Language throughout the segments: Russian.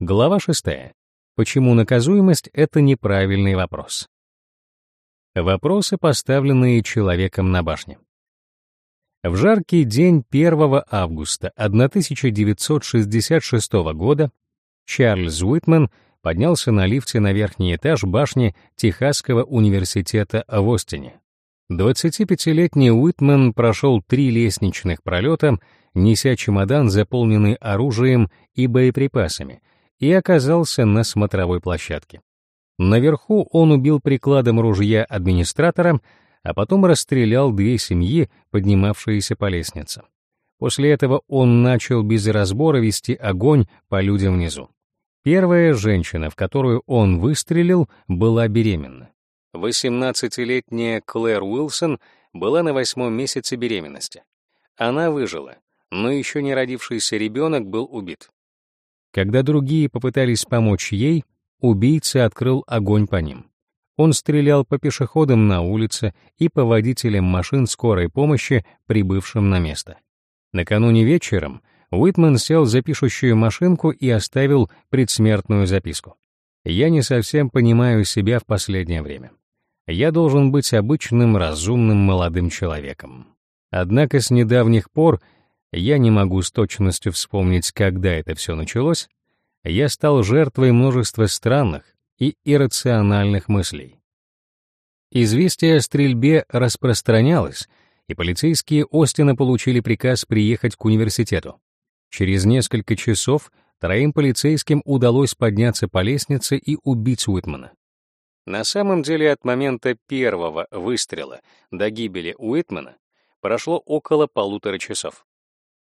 Глава 6. Почему наказуемость — это неправильный вопрос? Вопросы, поставленные человеком на башне. В жаркий день 1 августа 1966 года Чарльз Уитмен поднялся на лифте на верхний этаж башни Техасского университета в Остине. 25-летний Уитмен прошел три лестничных пролета, неся чемодан, заполненный оружием и боеприпасами, и оказался на смотровой площадке. Наверху он убил прикладом ружья администратора, а потом расстрелял две семьи, поднимавшиеся по лестнице. После этого он начал без разбора вести огонь по людям внизу. Первая женщина, в которую он выстрелил, была беременна. 18-летняя Клэр Уилсон была на восьмом месяце беременности. Она выжила, но еще не родившийся ребенок был убит. Когда другие попытались помочь ей, убийца открыл огонь по ним. Он стрелял по пешеходам на улице и по водителям машин скорой помощи, прибывшим на место. Накануне вечером Уитман сел за пишущую машинку и оставил предсмертную записку. «Я не совсем понимаю себя в последнее время. Я должен быть обычным, разумным молодым человеком. Однако с недавних пор я не могу с точностью вспомнить, когда это все началось, я стал жертвой множества странных и иррациональных мыслей. Известие о стрельбе распространялось, и полицейские Остина получили приказ приехать к университету. Через несколько часов троим полицейским удалось подняться по лестнице и убить Уитмана. На самом деле от момента первого выстрела до гибели Уитмана прошло около полутора часов.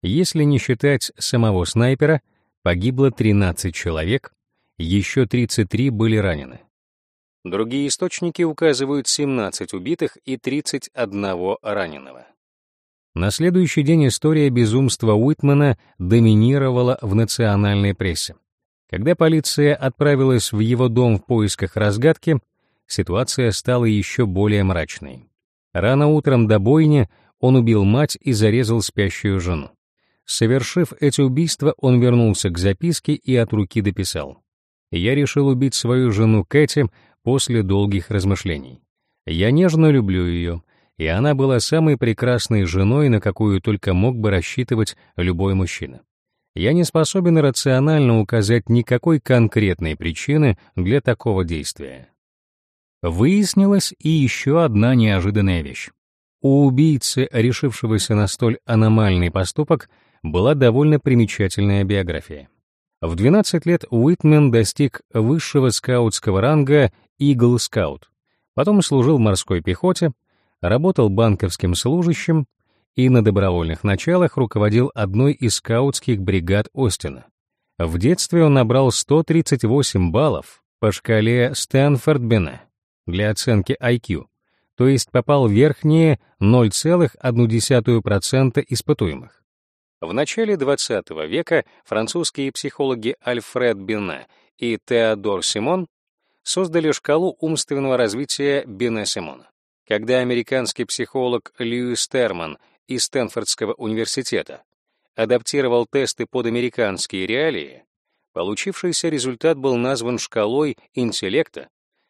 Если не считать самого снайпера, погибло 13 человек, еще 33 были ранены. Другие источники указывают 17 убитых и 31 раненого. На следующий день история безумства Уитмана доминировала в национальной прессе. Когда полиция отправилась в его дом в поисках разгадки, ситуация стала еще более мрачной. Рано утром до бойни он убил мать и зарезал спящую жену. Совершив эти убийства, он вернулся к записке и от руки дописал. «Я решил убить свою жену Кэти после долгих размышлений. Я нежно люблю ее, и она была самой прекрасной женой, на какую только мог бы рассчитывать любой мужчина. Я не способен рационально указать никакой конкретной причины для такого действия. Выяснилась и еще одна неожиданная вещь. У убийцы, решившегося на столь аномальный поступок, была довольно примечательная биография. В 12 лет Уитмен достиг высшего скаутского ранга Eagle Scout, потом служил в морской пехоте, работал банковским служащим и на добровольных началах руководил одной из скаутских бригад Остина. В детстве он набрал 138 баллов по шкале Стэнфорд-Бене для оценки IQ, то есть попал в верхние 0,1% испытуемых. В начале XX века французские психологи Альфред Бине и Теодор Симон создали шкалу умственного развития Бине-Симона. Когда американский психолог Льюис Терман из Стэнфордского университета адаптировал тесты под американские реалии, получившийся результат был назван шкалой интеллекта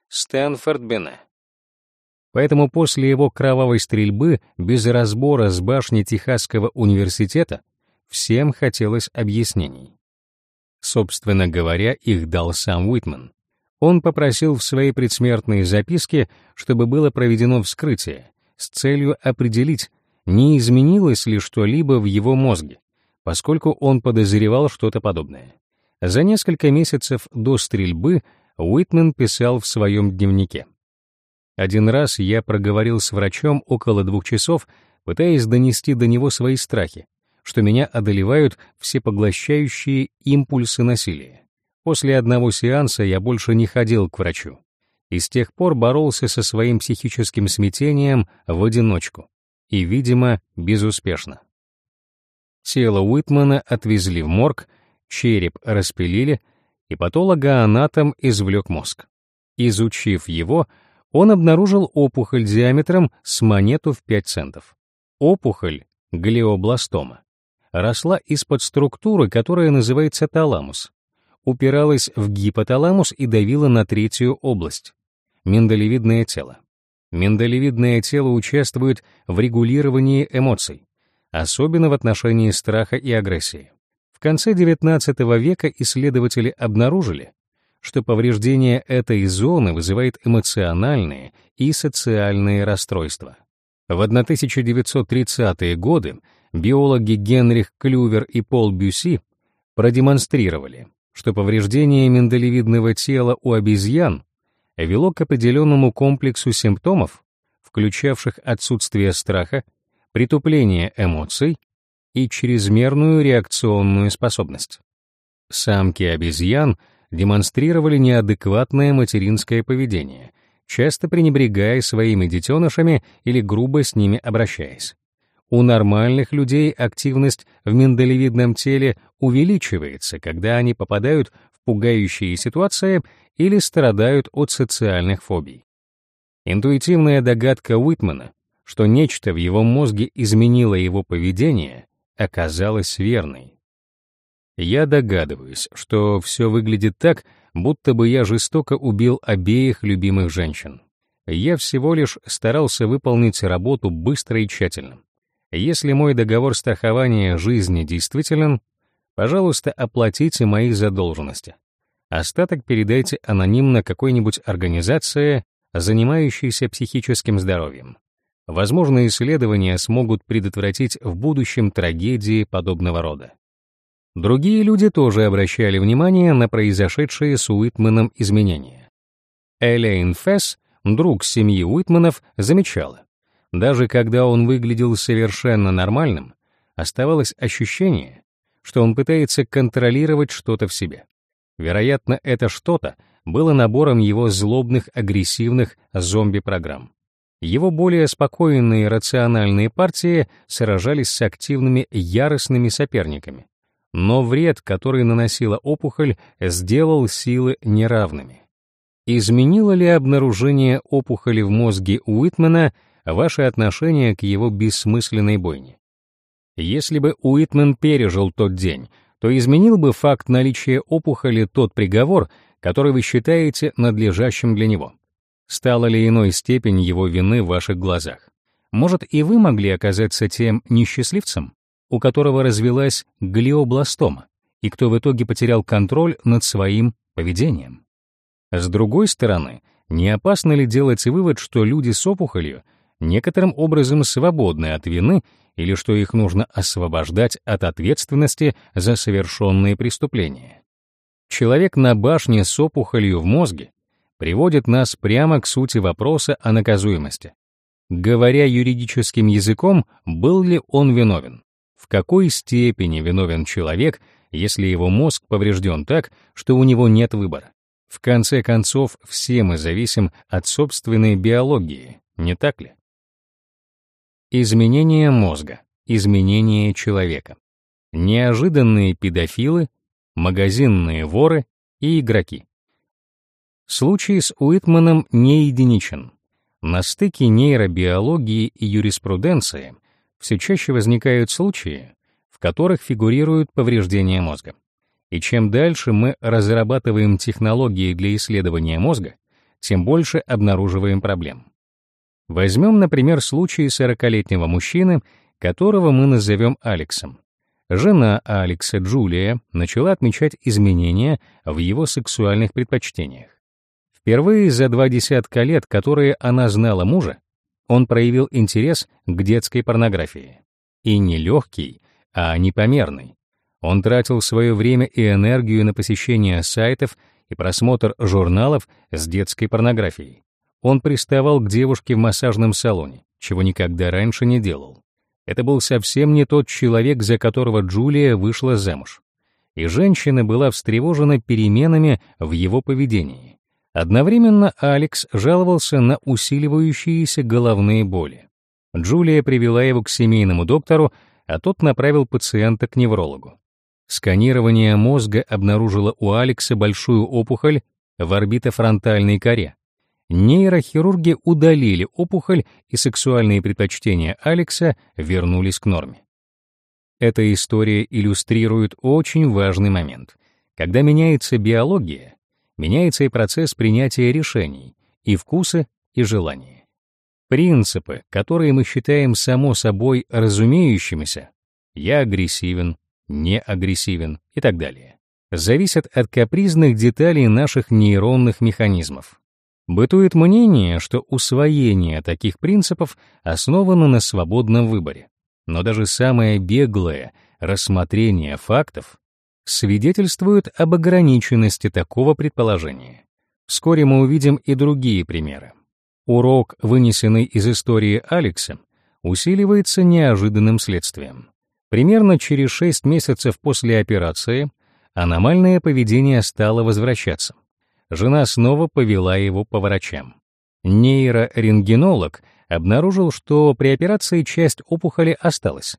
Стэнфорд-Бине. Поэтому после его кровавой стрельбы без разбора с башни Техасского университета Всем хотелось объяснений. Собственно говоря, их дал сам Уитман. Он попросил в своей предсмертной записке, чтобы было проведено вскрытие, с целью определить, не изменилось ли что-либо в его мозге, поскольку он подозревал что-то подобное. За несколько месяцев до стрельбы Уитмен писал в своем дневнике. Один раз я проговорил с врачом около двух часов, пытаясь донести до него свои страхи, что меня одолевают всепоглощающие импульсы насилия. После одного сеанса я больше не ходил к врачу и с тех пор боролся со своим психическим смятением в одиночку и, видимо, безуспешно. Тело Уитмана отвезли в морг, череп распилили, и патологоанатом извлек мозг. Изучив его, он обнаружил опухоль диаметром с монету в 5 центов. Опухоль — глиобластома росла из-под структуры, которая называется таламус. упиралась в гипоталамус и давила на третью область — миндалевидное тело. Миндалевидное тело участвует в регулировании эмоций, особенно в отношении страха и агрессии. В конце XIX века исследователи обнаружили, что повреждение этой зоны вызывает эмоциональные и социальные расстройства. В 1930-е годы биологи Генрих Клювер и Пол Бюси продемонстрировали, что повреждение миндалевидного тела у обезьян вело к определенному комплексу симптомов, включавших отсутствие страха, притупление эмоций и чрезмерную реакционную способность. Самки обезьян демонстрировали неадекватное материнское поведение, часто пренебрегая своими детенышами или грубо с ними обращаясь. У нормальных людей активность в миндалевидном теле увеличивается, когда они попадают в пугающие ситуации или страдают от социальных фобий. Интуитивная догадка Уитмана, что нечто в его мозге изменило его поведение, оказалась верной. Я догадываюсь, что все выглядит так, будто бы я жестоко убил обеих любимых женщин. Я всего лишь старался выполнить работу быстро и тщательно. Если мой договор страхования жизни действителен, пожалуйста, оплатите мои задолженности. Остаток передайте анонимно какой-нибудь организации, занимающейся психическим здоровьем. Возможно, исследования смогут предотвратить в будущем трагедии подобного рода. Другие люди тоже обращали внимание на произошедшие с Уитманом изменения. Элейн Фесс, друг семьи Уитманов, замечала, даже когда он выглядел совершенно нормальным, оставалось ощущение, что он пытается контролировать что-то в себе. Вероятно, это что-то было набором его злобных, агрессивных зомби-программ. Его более спокойные рациональные партии сражались с активными яростными соперниками, но вред, который наносила опухоль, сделал силы неравными. Изменило ли обнаружение опухоли в мозге Уитмена ваше отношение к его бессмысленной бойне? Если бы Уитмен пережил тот день, то изменил бы факт наличия опухоли тот приговор, который вы считаете надлежащим для него. Стала ли иной степень его вины в ваших глазах? Может, и вы могли оказаться тем несчастливцем, у которого развилась глиобластома, и кто в итоге потерял контроль над своим поведением. С другой стороны, не опасно ли делать вывод, что люди с опухолью некоторым образом свободны от вины или что их нужно освобождать от ответственности за совершенные преступления? Человек на башне с опухолью в мозге приводит нас прямо к сути вопроса о наказуемости. Говоря юридическим языком, был ли он виновен? в какой степени виновен человек, если его мозг поврежден так, что у него нет выбора. В конце концов, все мы зависим от собственной биологии, не так ли? Изменение мозга, изменение человека. Неожиданные педофилы, магазинные воры и игроки. Случай с Уитманом не единичен. На стыке нейробиологии и юриспруденции все чаще возникают случаи, в которых фигурируют повреждения мозга. И чем дальше мы разрабатываем технологии для исследования мозга, тем больше обнаруживаем проблем. Возьмем, например, случай 40-летнего мужчины, которого мы назовем Алексом. Жена Алекса, Джулия, начала отмечать изменения в его сексуальных предпочтениях. Впервые за два десятка лет, которые она знала мужа, он проявил интерес к детской порнографии. И не легкий, а непомерный. Он тратил свое время и энергию на посещение сайтов и просмотр журналов с детской порнографией. Он приставал к девушке в массажном салоне, чего никогда раньше не делал. Это был совсем не тот человек, за которого Джулия вышла замуж. И женщина была встревожена переменами в его поведении. Одновременно Алекс жаловался на усиливающиеся головные боли. Джулия привела его к семейному доктору, а тот направил пациента к неврологу. Сканирование мозга обнаружило у Алекса большую опухоль в орбитофронтальной коре. Нейрохирурги удалили опухоль, и сексуальные предпочтения Алекса вернулись к норме. Эта история иллюстрирует очень важный момент. Когда меняется биология, меняется и процесс принятия решений, и вкусы, и желания. Принципы, которые мы считаем само собой разумеющимися, я агрессивен, не агрессивен и так далее, зависят от капризных деталей наших нейронных механизмов. Бытует мнение, что усвоение таких принципов основано на свободном выборе. Но даже самое беглое рассмотрение фактов свидетельствует об ограниченности такого предположения. Вскоре мы увидим и другие примеры. Урок, вынесенный из истории Алекса, усиливается неожиданным следствием. Примерно через 6 месяцев после операции аномальное поведение стало возвращаться. Жена снова повела его по врачам. Нейрорентгенолог обнаружил, что при операции часть опухоли осталась,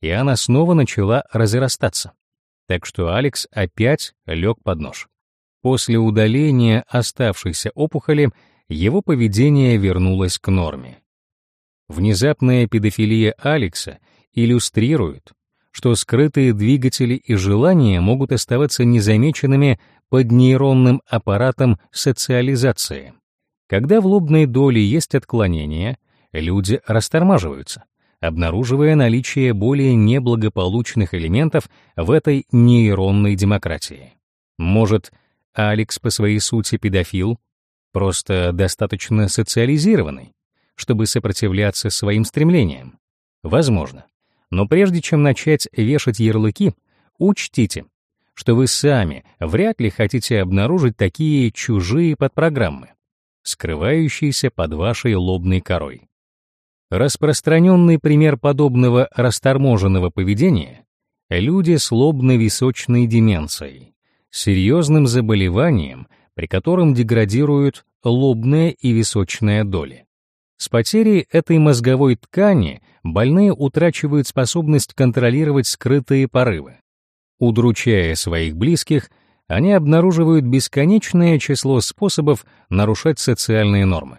и она снова начала разрастаться. Так что Алекс опять лег под нож. После удаления оставшейся опухоли его поведение вернулось к норме. Внезапная педофилия Алекса иллюстрирует, что скрытые двигатели и желания могут оставаться незамеченными под нейронным аппаратом социализации. Когда в лобной доле есть отклонения, люди растормаживаются, обнаруживая наличие более неблагополучных элементов в этой нейронной демократии. Может, Алекс по своей сути педофил, просто достаточно социализированный, чтобы сопротивляться своим стремлениям. Возможно. Но прежде чем начать вешать ярлыки, учтите, что вы сами вряд ли хотите обнаружить такие чужие подпрограммы, скрывающиеся под вашей лобной корой. Распространенный пример подобного расторможенного поведения — люди с лобно-височной деменцией, серьезным заболеванием, при котором деградируют лобная и височная доли. С потерей этой мозговой ткани больные утрачивают способность контролировать скрытые порывы. Удручая своих близких, они обнаруживают бесконечное число способов нарушать социальные нормы.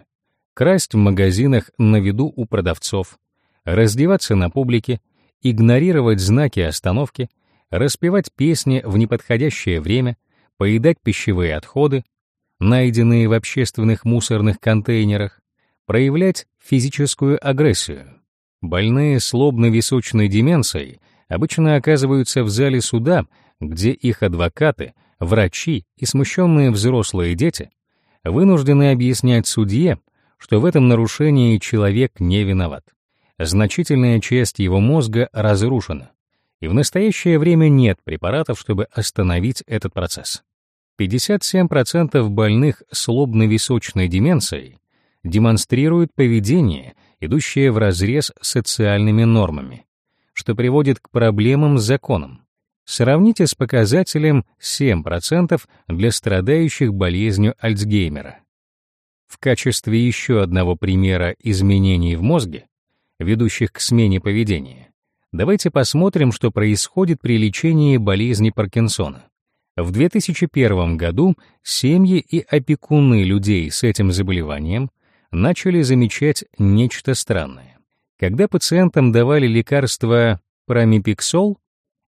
Красть в магазинах на виду у продавцов, раздеваться на публике, игнорировать знаки остановки, распевать песни в неподходящее время, поедать пищевые отходы, найденные в общественных мусорных контейнерах, проявлять физическую агрессию. Больные с лобно-височной деменцией обычно оказываются в зале суда, где их адвокаты, врачи и смущенные взрослые дети вынуждены объяснять судье, что в этом нарушении человек не виноват. Значительная часть его мозга разрушена, и в настоящее время нет препаратов, чтобы остановить этот процесс. 57% больных с лобно-височной деменцией демонстрируют поведение, идущее вразрез с социальными нормами, что приводит к проблемам с законом. Сравните с показателем 7% для страдающих болезнью Альцгеймера. В качестве еще одного примера изменений в мозге, ведущих к смене поведения, Давайте посмотрим, что происходит при лечении болезни Паркинсона. В 2001 году семьи и опекуны людей с этим заболеванием начали замечать нечто странное. Когда пациентам давали лекарство промипиксол,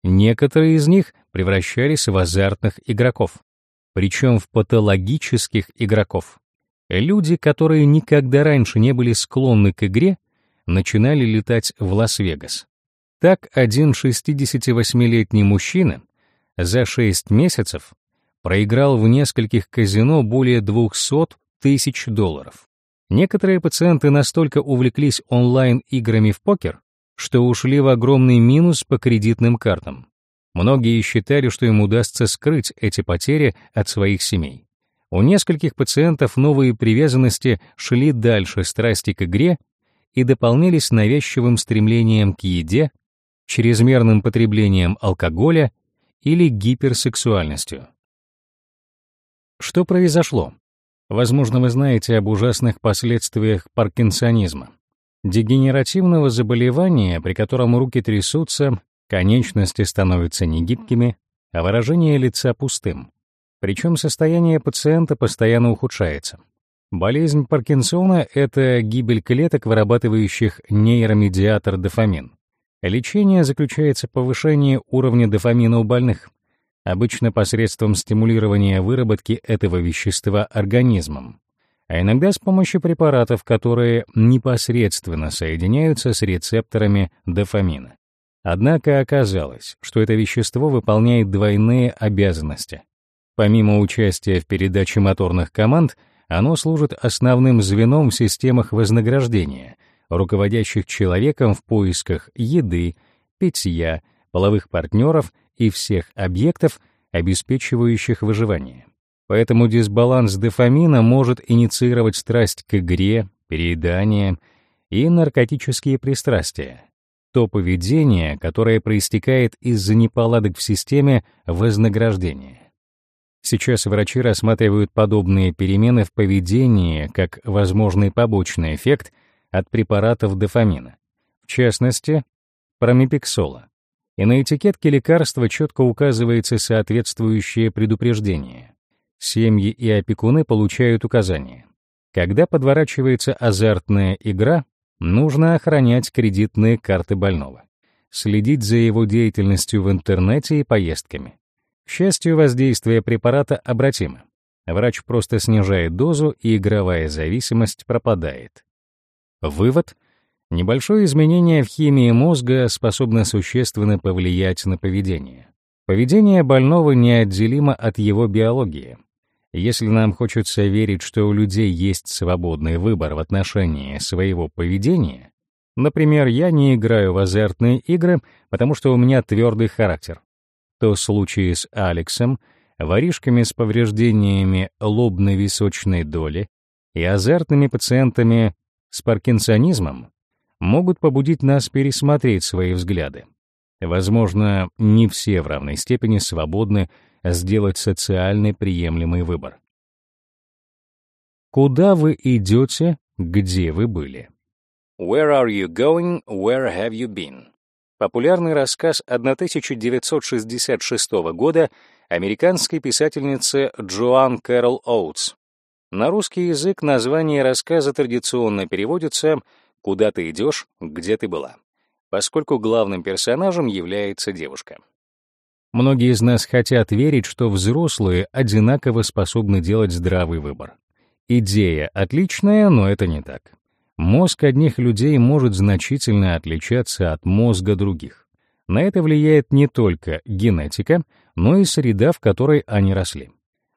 некоторые из них превращались в азартных игроков, причем в патологических игроков. Люди, которые никогда раньше не были склонны к игре, начинали летать в Лас-Вегас. Так один 68-летний мужчина за 6 месяцев проиграл в нескольких казино более 200 тысяч долларов. Некоторые пациенты настолько увлеклись онлайн-играми в покер, что ушли в огромный минус по кредитным картам. Многие считали, что им удастся скрыть эти потери от своих семей. У нескольких пациентов новые привязанности шли дальше страсти к игре и дополнялись навязчивым стремлением к еде, чрезмерным потреблением алкоголя или гиперсексуальностью. Что произошло? Возможно, вы знаете об ужасных последствиях паркинсонизма, дегенеративного заболевания, при котором руки трясутся, конечности становятся негибкими, а выражение лица пустым. Причем состояние пациента постоянно ухудшается. Болезнь Паркинсона — это гибель клеток, вырабатывающих нейромедиатор дофамин. Лечение заключается в повышении уровня дофамина у больных, обычно посредством стимулирования выработки этого вещества организмом, а иногда с помощью препаратов, которые непосредственно соединяются с рецепторами дофамина. Однако оказалось, что это вещество выполняет двойные обязанности. Помимо участия в передаче моторных команд, оно служит основным звеном в системах вознаграждения, руководящих человеком в поисках еды, питья, половых партнеров и всех объектов, обеспечивающих выживание. Поэтому дисбаланс дофамина может инициировать страсть к игре, переедание и наркотические пристрастия. То поведение, которое проистекает из-за неполадок в системе вознаграждения. Сейчас врачи рассматривают подобные перемены в поведении как возможный побочный эффект от препаратов дофамина, в частности, промипексола. И на этикетке лекарства четко указывается соответствующее предупреждение. Семьи и опекуны получают указания. Когда подворачивается азартная игра, нужно охранять кредитные карты больного, следить за его деятельностью в интернете и поездками. К счастью, воздействие препарата обратимо. Врач просто снижает дозу, и игровая зависимость пропадает. Вывод. Небольшое изменение в химии мозга способно существенно повлиять на поведение. Поведение больного неотделимо от его биологии. Если нам хочется верить, что у людей есть свободный выбор в отношении своего поведения, например, я не играю в азартные игры, потому что у меня твердый характер, то случаи с Алексом, воришками с повреждениями лобно-височной доли и азартными пациентами с паркинсонизмом могут побудить нас пересмотреть свои взгляды. Возможно, не все в равной степени свободны сделать социально приемлемый выбор. Куда вы идете, где вы были? Where are you going? Where have you been? популярный рассказ 1966 года американской писательницы Джоан Кэрол Оутс. На русский язык название рассказа традиционно переводится «Куда ты идешь, где ты была», поскольку главным персонажем является девушка. Многие из нас хотят верить, что взрослые одинаково способны делать здравый выбор. Идея отличная, но это не так. Мозг одних людей может значительно отличаться от мозга других. На это влияет не только генетика, но и среда, в которой они росли.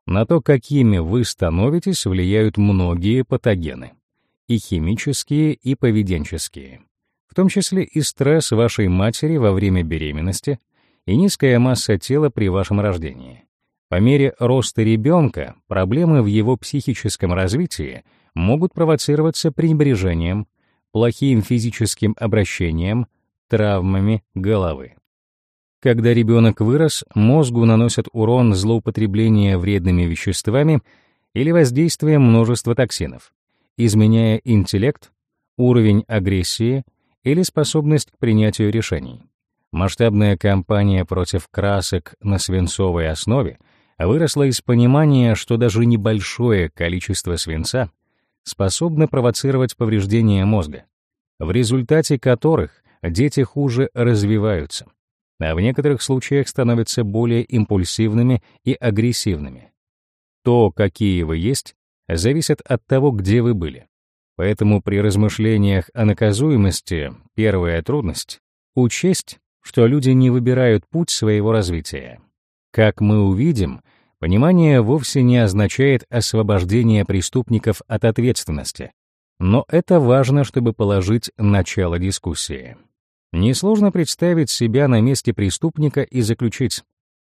На то, какими вы становитесь, влияют многие патогены. И химические, и поведенческие. В том числе и стресс вашей матери во время беременности и низкая масса тела при вашем рождении. По мере роста ребенка проблемы в его психическом развитии могут провоцироваться пренебрежением, плохим физическим обращением, травмами головы. Когда ребенок вырос, мозгу наносят урон злоупотребления вредными веществами или воздействием множества токсинов, изменяя интеллект, уровень агрессии или способность к принятию решений. Масштабная кампания против красок на свинцовой основе выросла из понимания, что даже небольшое количество свинца — способны провоцировать повреждения мозга, в результате которых дети хуже развиваются, а в некоторых случаях становятся более импульсивными и агрессивными. То, какие вы есть, зависит от того, где вы были. Поэтому при размышлениях о наказуемости первая трудность — учесть, что люди не выбирают путь своего развития. Как мы увидим — Понимание вовсе не означает освобождение преступников от ответственности, но это важно, чтобы положить начало дискуссии. Несложно представить себя на месте преступника и заключить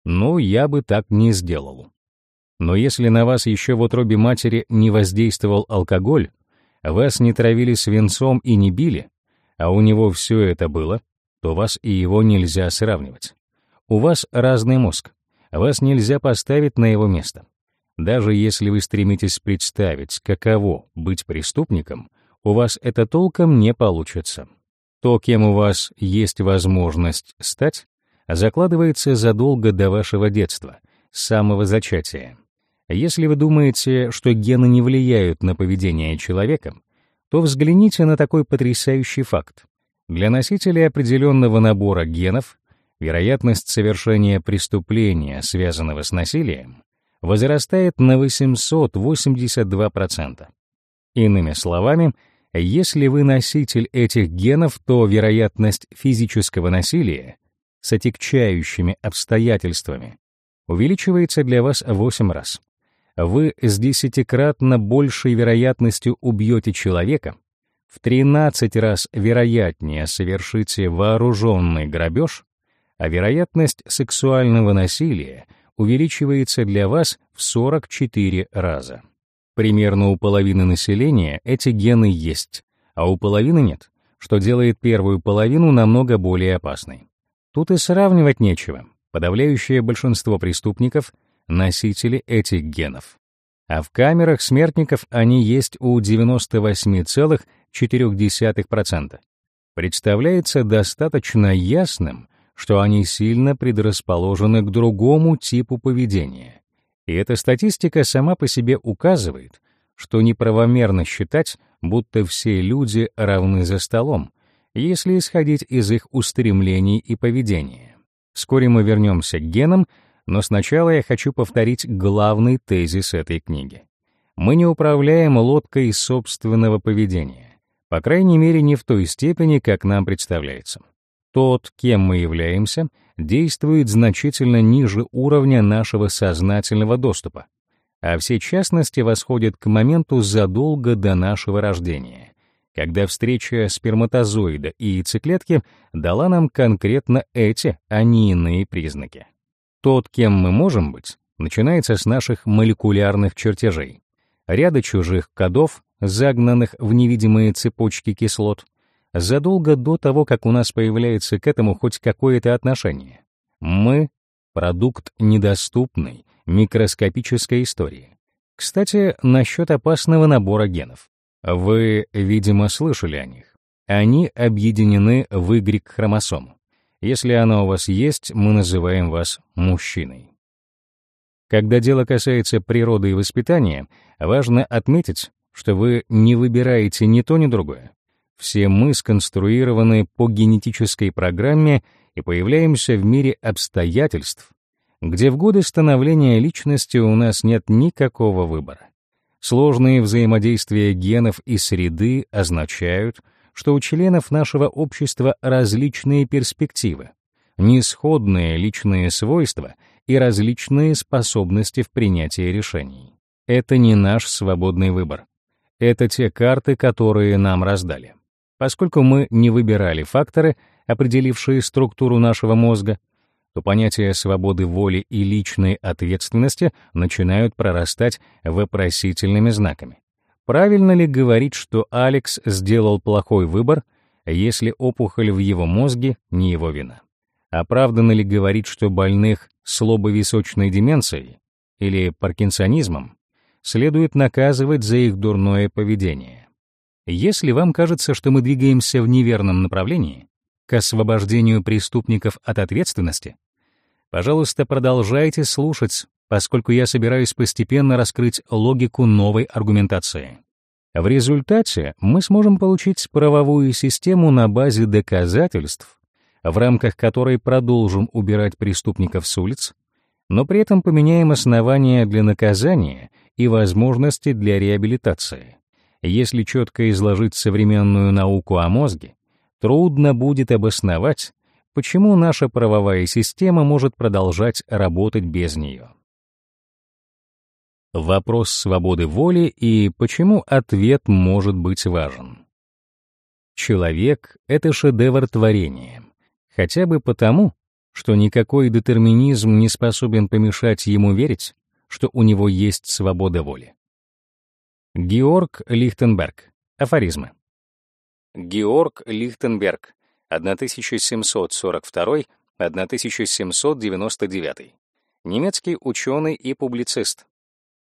«ну, я бы так не сделал». Но если на вас еще в утробе матери не воздействовал алкоголь, вас не травили свинцом и не били, а у него все это было, то вас и его нельзя сравнивать. У вас разный мозг, вас нельзя поставить на его место. Даже если вы стремитесь представить, каково быть преступником, у вас это толком не получится. То, кем у вас есть возможность стать, закладывается задолго до вашего детства, с самого зачатия. Если вы думаете, что гены не влияют на поведение человека, то взгляните на такой потрясающий факт. Для носителей определенного набора генов вероятность совершения преступления, связанного с насилием, возрастает на 882%. Иными словами, если вы носитель этих генов, то вероятность физического насилия с отягчающими обстоятельствами увеличивается для вас в 8 раз. Вы с десятикратно большей вероятностью убьете человека, в 13 раз вероятнее совершите вооруженный грабеж, а вероятность сексуального насилия увеличивается для вас в 44 раза. Примерно у половины населения эти гены есть, а у половины нет, что делает первую половину намного более опасной. Тут и сравнивать нечего. Подавляющее большинство преступников — носители этих генов. А в камерах смертников они есть у 98,4%. Представляется достаточно ясным, что они сильно предрасположены к другому типу поведения. И эта статистика сама по себе указывает, что неправомерно считать, будто все люди равны за столом, если исходить из их устремлений и поведения. Вскоре мы вернемся к генам, но сначала я хочу повторить главный тезис этой книги. Мы не управляем лодкой собственного поведения, по крайней мере, не в той степени, как нам представляется. Тот, кем мы являемся, действует значительно ниже уровня нашего сознательного доступа, а все частности восходят к моменту задолго до нашего рождения, когда встреча сперматозоида и яйцеклетки дала нам конкретно эти, а не иные признаки. Тот, кем мы можем быть, начинается с наших молекулярных чертежей, ряда чужих кодов, загнанных в невидимые цепочки кислот, задолго до того, как у нас появляется к этому хоть какое-то отношение. Мы — продукт недоступной, микроскопической истории. Кстати, насчет опасного набора генов. Вы, видимо, слышали о них. Они объединены в Y-хромосому. Если она у вас есть, мы называем вас мужчиной. Когда дело касается природы и воспитания, важно отметить, что вы не выбираете ни то, ни другое. Все мы сконструированы по генетической программе и появляемся в мире обстоятельств, где в годы становления личности у нас нет никакого выбора. Сложные взаимодействия генов и среды означают, что у членов нашего общества различные перспективы, несходные личные свойства и различные способности в принятии решений. Это не наш свободный выбор. Это те карты, которые нам раздали. Поскольку мы не выбирали факторы, определившие структуру нашего мозга, то понятия свободы воли и личной ответственности начинают прорастать вопросительными знаками. Правильно ли говорить, что Алекс сделал плохой выбор, если опухоль в его мозге не его вина? Оправданно ли говорить, что больных с лобовисочной деменцией или паркинсонизмом следует наказывать за их дурное поведение? Если вам кажется, что мы двигаемся в неверном направлении, к освобождению преступников от ответственности, пожалуйста, продолжайте слушать, поскольку я собираюсь постепенно раскрыть логику новой аргументации. В результате мы сможем получить правовую систему на базе доказательств, в рамках которой продолжим убирать преступников с улиц, но при этом поменяем основания для наказания и возможности для реабилитации. Если четко изложить современную науку о мозге, трудно будет обосновать, почему наша правовая система может продолжать работать без нее. Вопрос свободы воли и почему ответ может быть важен. Человек — это шедевр творения, хотя бы потому, что никакой детерминизм не способен помешать ему верить, что у него есть свобода воли. Георг Лихтенберг. Афоризмы. Георг Лихтенберг, 1742-1799. Немецкий ученый и публицист.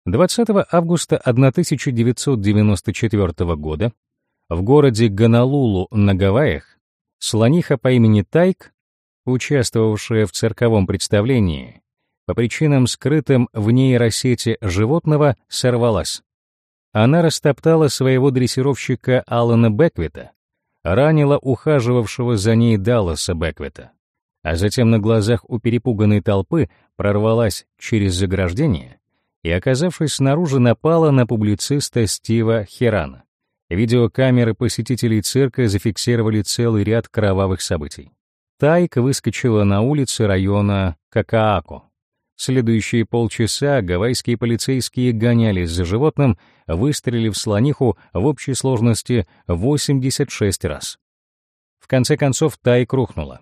20 августа 1994 года в городе Гонолулу на Гавайях слониха по имени Тайк, участвовавшая в цирковом представлении, по причинам скрытым в нейросети животного, сорвалась. Она растоптала своего дрессировщика Алана Беквита, ранила ухаживавшего за ней Далласа Беквита. а затем на глазах у перепуганной толпы прорвалась через заграждение и, оказавшись снаружи, напала на публициста Стива Херана. Видеокамеры посетителей цирка зафиксировали целый ряд кровавых событий. Тайк выскочила на улицы района Какаако. Следующие полчаса гавайские полицейские гонялись за животным, выстрелив слониху в общей сложности 86 раз. В конце концов Тайк рухнула.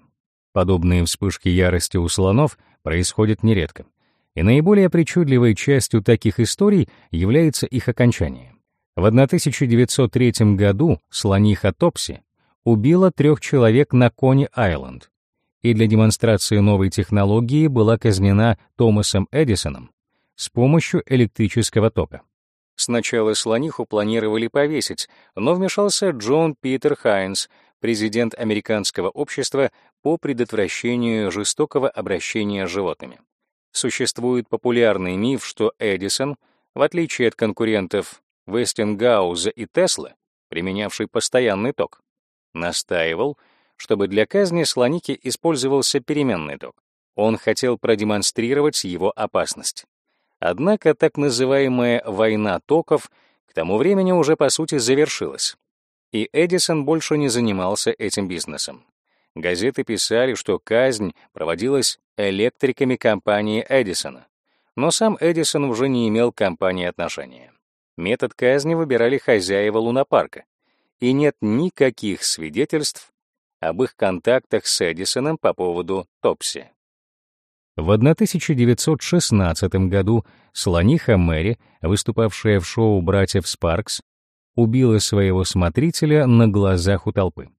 Подобные вспышки ярости у слонов происходят нередко. И наиболее причудливой частью таких историй является их окончание. В 1903 году слониха Топси убила трех человек на Кони-Айленд, и для демонстрации новой технологии была казнена Томасом Эдисоном с помощью электрического тока. Сначала слониху планировали повесить, но вмешался Джон Питер Хайнс, президент Американского общества по предотвращению жестокого обращения с животными. Существует популярный миф, что Эдисон, в отличие от конкурентов Вестингауза и Тесла, применявший постоянный ток, настаивал, чтобы для казни слоники использовался переменный ток. Он хотел продемонстрировать его опасность. Однако так называемая «война токов» к тому времени уже по сути завершилась, и Эдисон больше не занимался этим бизнесом. Газеты писали, что казнь проводилась электриками компании Эдисона, но сам Эдисон уже не имел к компании отношения. Метод казни выбирали хозяева лунопарка, и нет никаких свидетельств об их контактах с Эдисоном по поводу Топси. В 1916 году слониха Мэри, выступавшая в шоу «Братьев Спаркс», убила своего смотрителя на глазах у толпы.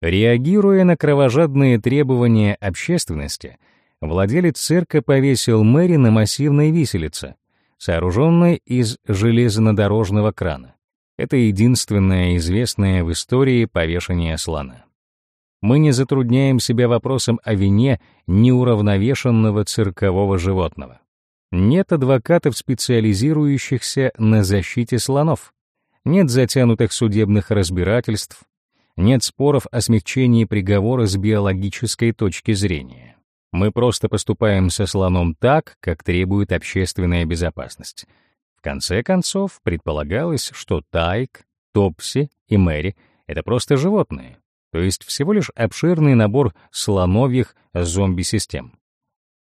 Реагируя на кровожадные требования общественности, владелец цирка повесил Мэри на массивной виселице, сооруженной из железнодорожного крана. Это единственное известное в истории повешение слона. Мы не затрудняем себя вопросом о вине неуравновешенного циркового животного. Нет адвокатов, специализирующихся на защите слонов. Нет затянутых судебных разбирательств. Нет споров о смягчении приговора с биологической точки зрения. Мы просто поступаем со слоном так, как требует общественная безопасность. В конце концов, предполагалось, что Тайк, Топси и Мэри — это просто животные, то есть всего лишь обширный набор слоновьих зомби-систем.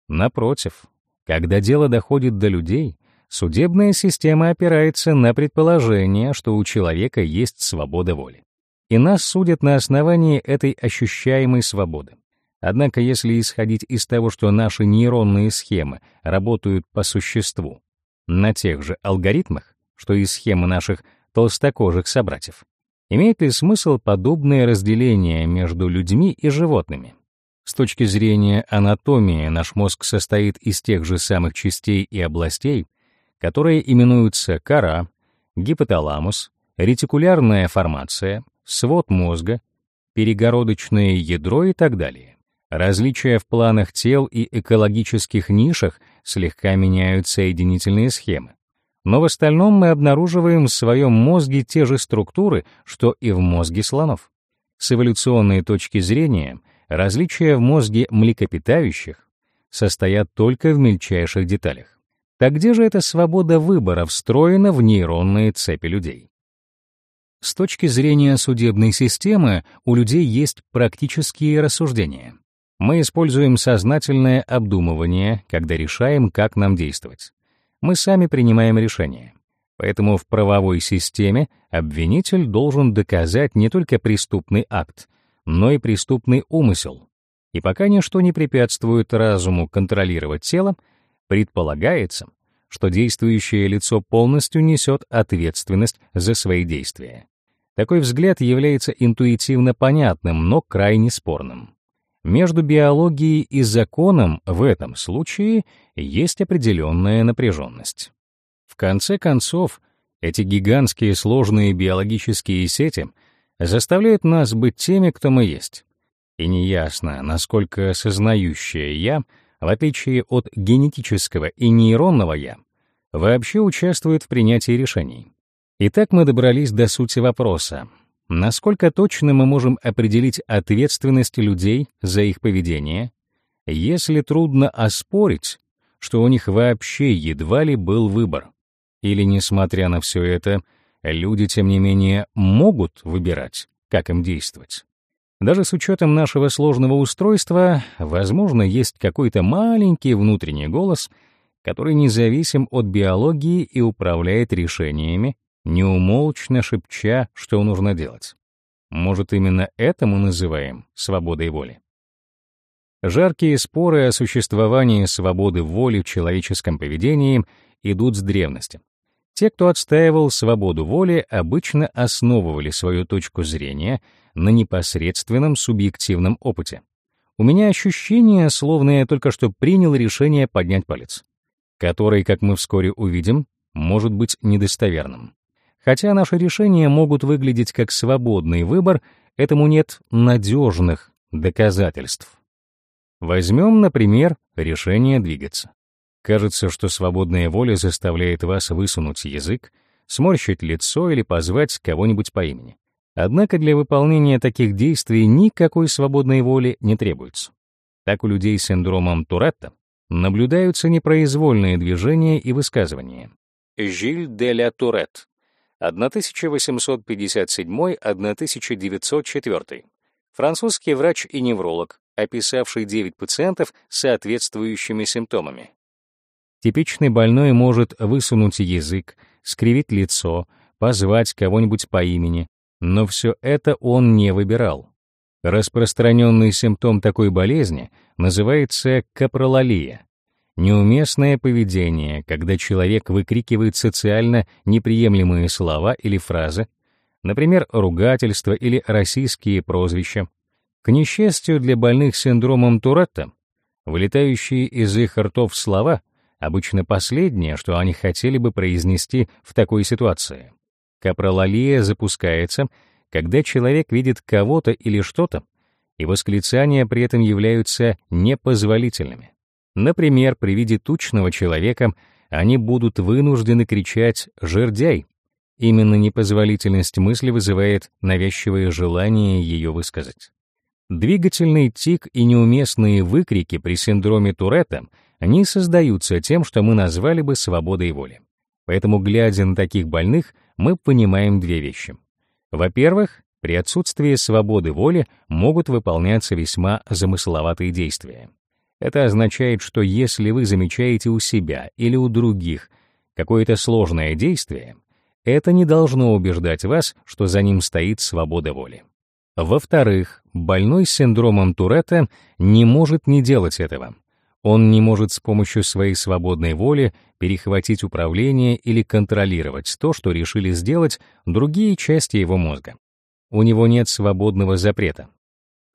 Напротив, когда дело доходит до людей, судебная система опирается на предположение, что у человека есть свобода воли. И нас судят на основании этой ощущаемой свободы. Однако если исходить из того, что наши нейронные схемы работают по существу на тех же алгоритмах, что и схемы наших толстокожих собратьев, имеет ли смысл подобное разделение между людьми и животными? С точки зрения анатомии наш мозг состоит из тех же самых частей и областей, которые именуются кора, гипоталамус, ретикулярная формация, свод мозга, перегородочное ядро и так далее. Различия в планах тел и экологических нишах слегка меняют соединительные схемы. Но в остальном мы обнаруживаем в своем мозге те же структуры, что и в мозге слонов. С эволюционной точки зрения, различия в мозге млекопитающих состоят только в мельчайших деталях. Так где же эта свобода выбора встроена в нейронные цепи людей? С точки зрения судебной системы у людей есть практические рассуждения. Мы используем сознательное обдумывание, когда решаем, как нам действовать. Мы сами принимаем решения. Поэтому в правовой системе обвинитель должен доказать не только преступный акт, но и преступный умысел. И пока ничто не препятствует разуму контролировать тело, предполагается, что действующее лицо полностью несет ответственность за свои действия. Такой взгляд является интуитивно понятным, но крайне спорным. Между биологией и законом в этом случае есть определенная напряженность. В конце концов, эти гигантские сложные биологические сети заставляют нас быть теми, кто мы есть. И неясно, насколько сознающее «я», в отличие от генетического и нейронного «я», вообще участвует в принятии решений. Итак, мы добрались до сути вопроса, Насколько точно мы можем определить ответственность людей за их поведение, если трудно оспорить, что у них вообще едва ли был выбор. Или, несмотря на все это, люди, тем не менее, могут выбирать, как им действовать. Даже с учетом нашего сложного устройства, возможно, есть какой-то маленький внутренний голос, который независим от биологии и управляет решениями, неумолчно шепча, что нужно делать. Может, именно это мы называем свободой воли? Жаркие споры о существовании свободы воли в человеческом поведении идут с древности. Те, кто отстаивал свободу воли, обычно основывали свою точку зрения на непосредственном субъективном опыте. У меня ощущение, словно я только что принял решение поднять палец, который, как мы вскоре увидим, может быть недостоверным. Хотя наши решения могут выглядеть как свободный выбор, этому нет надежных доказательств. Возьмем, например, решение двигаться. Кажется, что свободная воля заставляет вас высунуть язык, сморщить лицо или позвать кого-нибудь по имени. Однако для выполнения таких действий никакой свободной воли не требуется. Так у людей с синдромом Туретта наблюдаются непроизвольные движения и высказывания. Жиль де ля Турет, 1887-1904. Французский врач и невролог, описавший 9 пациентов с соответствующими симптомами. Типичный больной может высунуть язык, скривить лицо, позвать кого-нибудь по имени, но все это он не выбирал. Распространенный симптом такой болезни называется капролалия. Неуместное поведение, когда человек выкрикивает социально неприемлемые слова или фразы, например, ругательства или российские прозвища. К несчастью для больных синдромом Туретта, вылетающие из их ртов слова обычно последнее, что они хотели бы произнести в такой ситуации. Капролалия запускается, когда человек видит кого-то или что-то, и восклицания при этом являются непозволительными. Например, при виде тучного человека они будут вынуждены кричать «жердяй». Именно непозволительность мысли вызывает навязчивое желание ее высказать. Двигательный тик и неуместные выкрики при синдроме Туретта не создаются тем, что мы назвали бы свободой воли. Поэтому, глядя на таких больных, мы понимаем две вещи. Во-первых, при отсутствии свободы воли могут выполняться весьма замысловатые действия. Это означает, что если вы замечаете у себя или у других какое-то сложное действие, это не должно убеждать вас, что за ним стоит свобода воли. Во-вторых, больной с синдромом Туретта не может не делать этого. Он не может с помощью своей свободной воли перехватить управление или контролировать то, что решили сделать другие части его мозга. У него нет свободного запрета.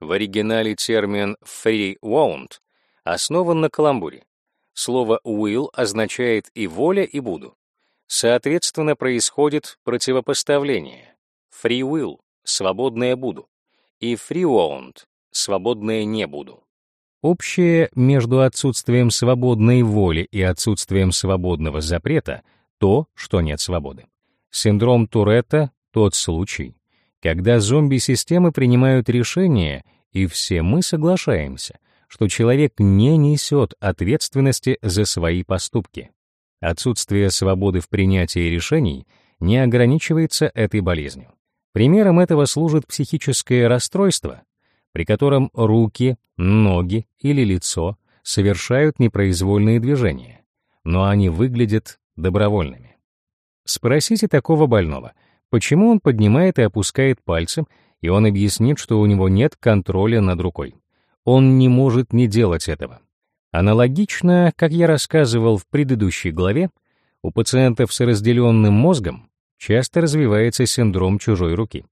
В оригинале термин free won't основан на каламбуре. Слово will означает и воля, и буду. Соответственно, происходит противопоставление. Free will — свободное буду, и free won't — свободное не буду. Общее между отсутствием свободной воли и отсутствием свободного запрета — то, что нет свободы. Синдром Туретта — тот случай, когда зомби-системы принимают решения, и все мы соглашаемся, что человек не несет ответственности за свои поступки. Отсутствие свободы в принятии решений не ограничивается этой болезнью. Примером этого служит психическое расстройство, при котором руки, ноги или лицо совершают непроизвольные движения, но они выглядят добровольными. Спросите такого больного, почему он поднимает и опускает пальцы, и он объяснит, что у него нет контроля над рукой. Он не может не делать этого. Аналогично, как я рассказывал в предыдущей главе, у пациентов с разделенным мозгом часто развивается синдром чужой руки,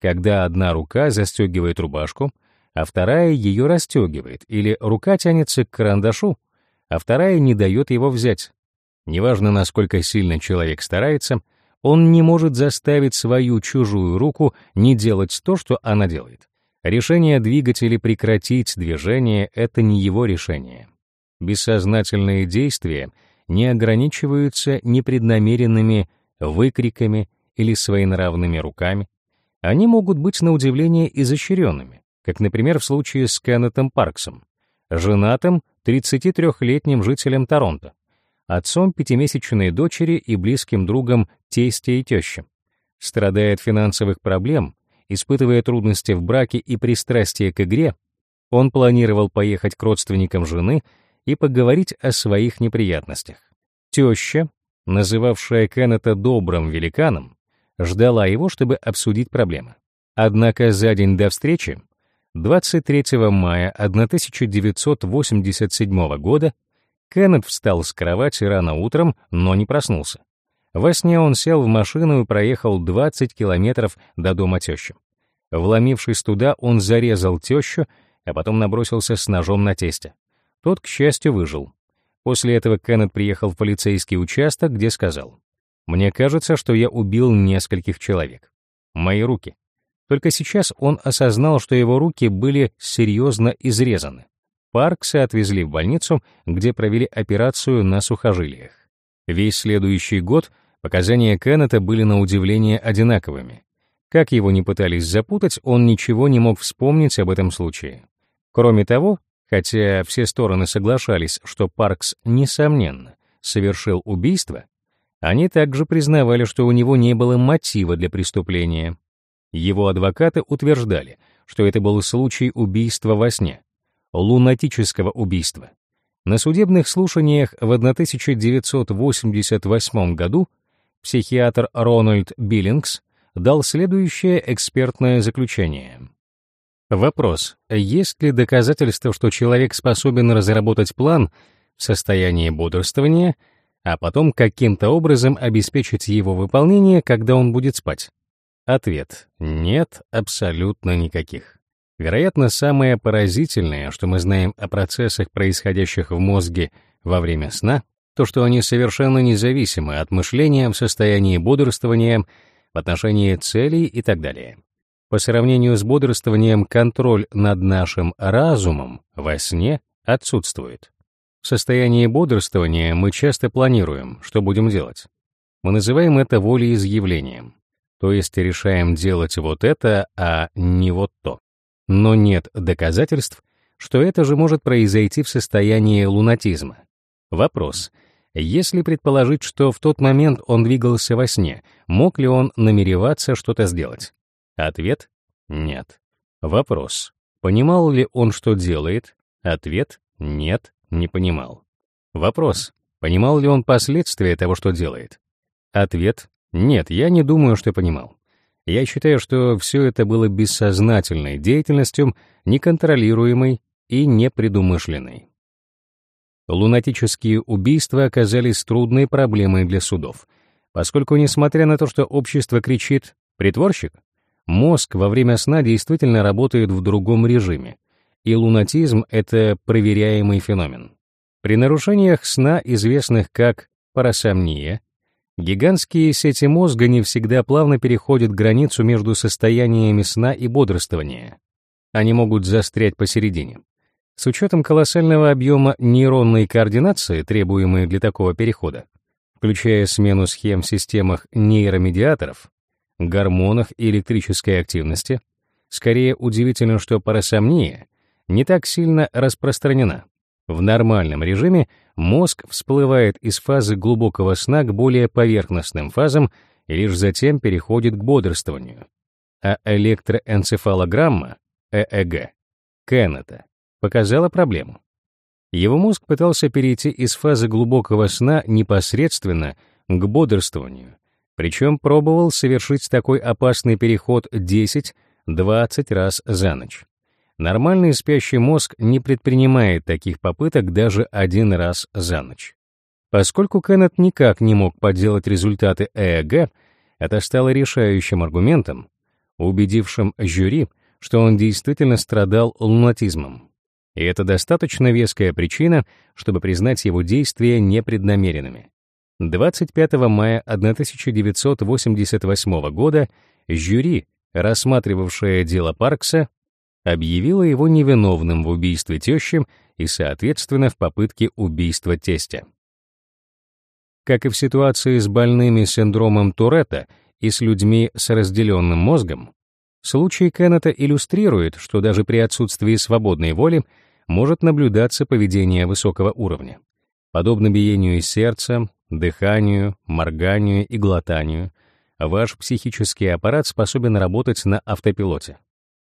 когда одна рука застегивает рубашку, а вторая ее расстегивает, или рука тянется к карандашу, а вторая не дает его взять. Неважно, насколько сильно человек старается, он не может заставить свою чужую руку не делать то, что она делает. Решение двигать или прекратить движение — это не его решение. Бессознательные действия не ограничиваются непреднамеренными выкриками или своенравными руками. Они могут быть на удивление изощренными как, например, в случае с Кеннетом Парксом. женатым 33-летним жителем Торонто, отцом пятимесячной дочери и близким другом тестя и тещи. Страдая от финансовых проблем, испытывая трудности в браке и пристрастие к игре, он планировал поехать к родственникам жены и поговорить о своих неприятностях. Теща, называвшая Кеннета добрым великаном, ждала его, чтобы обсудить проблемы. Однако за день до встречи, 23 мая 1987 года, Кеннет встал с кровати рано утром, но не проснулся. Во сне он сел в машину и проехал 20 километров до дома тещи. Вломившись туда, он зарезал тещу, а потом набросился с ножом на тесте. Тот, к счастью, выжил. После этого Кеннет приехал в полицейский участок, где сказал, «Мне кажется, что я убил нескольких человек. Мои руки». Только сейчас он осознал, что его руки были серьезно изрезаны. Паркса отвезли в больницу, где провели операцию на сухожилиях. Весь следующий год показания Кеннета были на удивление одинаковыми. Как его ни пытались запутать, он ничего не мог вспомнить об этом случае. Кроме того, хотя все стороны соглашались, что Паркс, несомненно, совершил убийство, они также признавали, что у него не было мотива для преступления. Его адвокаты утверждали, что это был случай убийства во сне, лунатического убийства. На судебных слушаниях в 1988 году психиатр Рональд Биллингс дал следующее экспертное заключение. Вопрос, есть ли доказательства, что человек способен разработать план в состоянии бодрствования, а потом каким-то образом обеспечить его выполнение, когда он будет спать? Ответ — нет, абсолютно никаких. Вероятно, самое поразительное, что мы знаем о процессах, происходящих в мозге во время сна, то, что они совершенно независимы от мышления в состоянии бодрствования, в отношении целей и так далее. По сравнению с бодрствованием, контроль над нашим разумом во сне отсутствует. В состоянии бодрствования мы часто планируем, что будем делать. Мы называем это волеизъявлением, то есть решаем делать вот это, а не вот то но нет доказательств, что это же может произойти в состоянии лунатизма. Вопрос. Если предположить, что в тот момент он двигался во сне, мог ли он намереваться что-то сделать? Ответ — нет. Вопрос. Понимал ли он, что делает? Ответ — нет, не понимал. Вопрос. Понимал ли он последствия того, что делает? Ответ — нет, я не думаю, что понимал. Я считаю, что все это было бессознательной деятельностью, неконтролируемой и непредумышленной. Лунатические убийства оказались трудной проблемой для судов, поскольку, несмотря на то, что общество кричит «притворщик», мозг во время сна действительно работает в другом режиме, и лунатизм — это проверяемый феномен. При нарушениях сна, известных как парасомния, Гигантские сети мозга не всегда плавно переходят границу между состояниями сна и бодрствования. Они могут застрять посередине. С учетом колоссального объема нейронной координации, требуемой для такого перехода, включая смену схем в системах нейромедиаторов, гормонах и электрической активности, скорее удивительно, что парасомния не так сильно распространена. В нормальном режиме мозг всплывает из фазы глубокого сна к более поверхностным фазам и лишь затем переходит к бодрствованию. А электроэнцефалограмма, ЭЭГ, Кеннета, показала проблему. Его мозг пытался перейти из фазы глубокого сна непосредственно к бодрствованию, причем пробовал совершить такой опасный переход 10-20 раз за ночь. Нормальный спящий мозг не предпринимает таких попыток даже один раз за ночь. Поскольку Кеннет никак не мог подделать результаты ЭЭГ, это стало решающим аргументом, убедившим жюри, что он действительно страдал лунатизмом. И это достаточно веская причина, чтобы признать его действия непреднамеренными. 25 мая 1988 года жюри, рассматривавшее дело Паркса, объявила его невиновным в убийстве тещи и, соответственно, в попытке убийства тестя. Как и в ситуации с больными синдромом Туретта и с людьми с разделенным мозгом, случай Кеннета иллюстрирует, что даже при отсутствии свободной воли может наблюдаться поведение высокого уровня. Подобно биению сердца, дыханию, морганию и глотанию, ваш психический аппарат способен работать на автопилоте.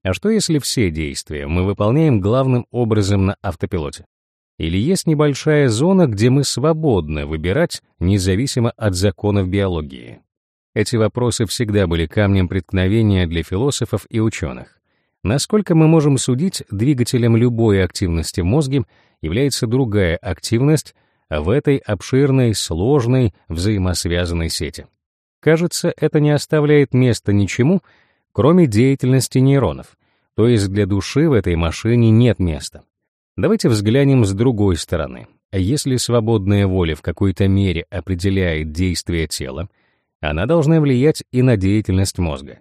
А что если все действия мы выполняем главным образом на автопилоте? Или есть небольшая зона, где мы свободны выбирать, независимо от законов биологии? Эти вопросы всегда были камнем преткновения для философов и ученых. Насколько мы можем судить, двигателем любой активности в мозге является другая активность в этой обширной, сложной, взаимосвязанной сети. Кажется, это не оставляет места ничему, кроме деятельности нейронов, то есть для души в этой машине нет места. Давайте взглянем с другой стороны. Если свободная воля в какой-то мере определяет действие тела, она должна влиять и на деятельность мозга.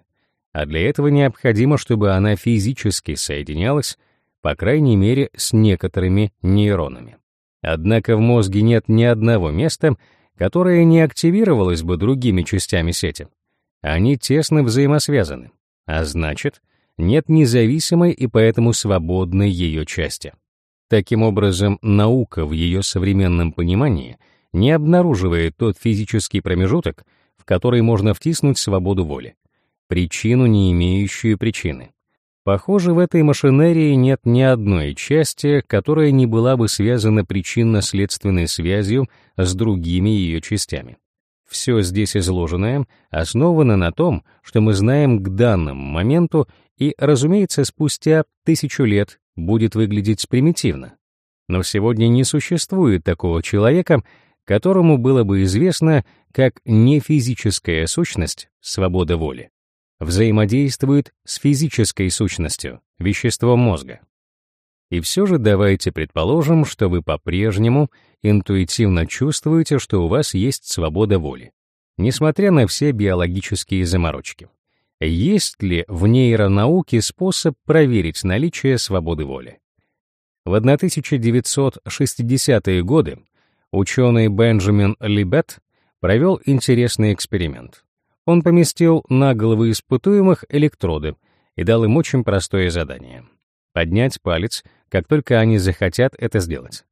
А для этого необходимо, чтобы она физически соединялась, по крайней мере, с некоторыми нейронами. Однако в мозге нет ни одного места, которое не активировалось бы другими частями сети. Они тесно взаимосвязаны, а значит, нет независимой и поэтому свободной ее части. Таким образом, наука в ее современном понимании не обнаруживает тот физический промежуток, в который можно втиснуть свободу воли, причину, не имеющую причины. Похоже, в этой машинерии нет ни одной части, которая не была бы связана причинно-следственной связью с другими ее частями. Все здесь изложенное основано на том, что мы знаем к данному моменту и, разумеется, спустя тысячу лет будет выглядеть примитивно. Но сегодня не существует такого человека, которому было бы известно, как нефизическая сущность, свобода воли, взаимодействует с физической сущностью, веществом мозга. И все же давайте предположим, что вы по-прежнему интуитивно чувствуете, что у вас есть свобода воли, несмотря на все биологические заморочки. Есть ли в нейронауке способ проверить наличие свободы воли? В 1960-е годы ученый Бенджамин Либет провел интересный эксперимент. Он поместил на головы испытуемых электроды и дал им очень простое задание — поднять палец, как только они захотят это сделать.